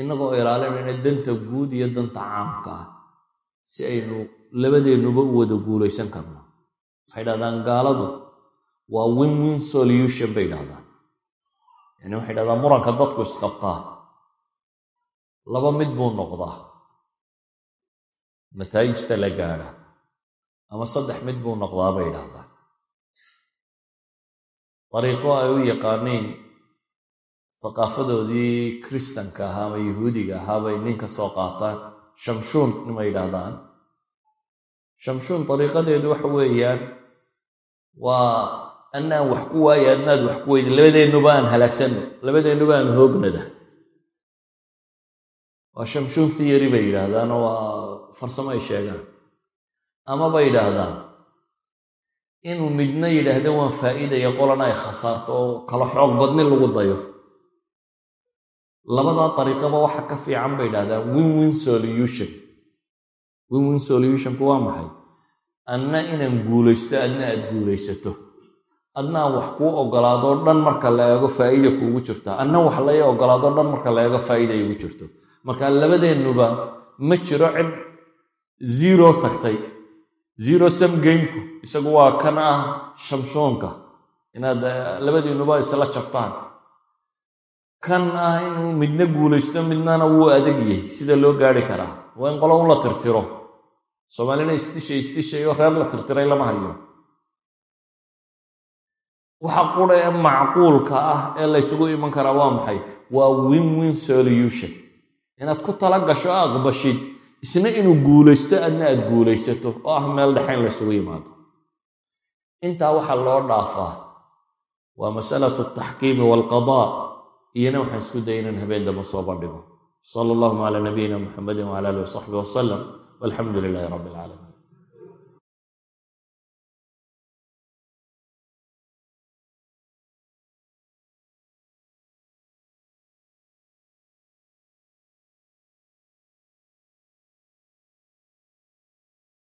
innagoo ilaalinayna danta guud iyo danta caamka ah si aynu labadeennuba u wada guulaysan karno waxay dhahdaan gaaladu waa win win solution bay dhahdaan. Yani waxay dhahdaan muranka dadku isqabtaa. Laba mid buu noqdaa nataa'ijta la gaadha ama saddex mid buu noqdaa bay dhahdaan. Dariiqo ay u yaqaaniin thaqaafadoodii kristanka ahaa ama yahuudiga ahaa bay ninka soo qaataan shamshuun nimay yidhaahdaan shamshuun dariiqadeedu waxa weeyaan waa annaan wax ku waayo adnaad wax ku weydi labadeennuba aan halaagsanno labadeennuba aan hoognada waa shamshuun theory bay yidhaahdaan oo waa farsamo ay sheegaan ama bay yidhaahdaan inuu midna yidhaahdo waan faa'iidaya qolana ay khasaarto oo kala xoog badni lagu dayo labadaa dariiqaba waxa ka fiican bay yidhahdaan win win solution. Win win solutionku waa maxay? Adna inaan guulaysto adna aad guulaysato. Adnaan wax kuu ogolaadoo dhan marka la eego faa'iida kuugu jirta. Adna wax lai ogolaadoo dhan marka la eego faa'iida igu jirto. Marka labadeennuba ma jiro cid zero tagtay. Zero sam gameku. Isagu waa kan ah shamshoonka inaad labadiinnuba isla jabtaan kan ah inuu midna guulaysto midnana wuu adag yahay sida loo gaari karaa. Waa in qolo un la tirtiro. Soomaalina istishay istishayo reer la tirtiray lama hayo. Waxa qura ee macquulka ah ee laysugu iman karaa waa maxay? Waa win win solution. Inaad ku tala gasho aqbashid isna inuu guulaysto adna aad guulaysato oo ah meel dhexayn laysugu yimaado. Intaa waxaa loo dhaafaa. Waa masalatu altaxkiimi waalqadaa iyana waxaan isku daya inaan habeen damba soo bandhigo. Sala allahuma calaa nabiyina muxamedin wcala alihi wasaxbi wasalam walxamdu lilaahi rabbi alcaalamiin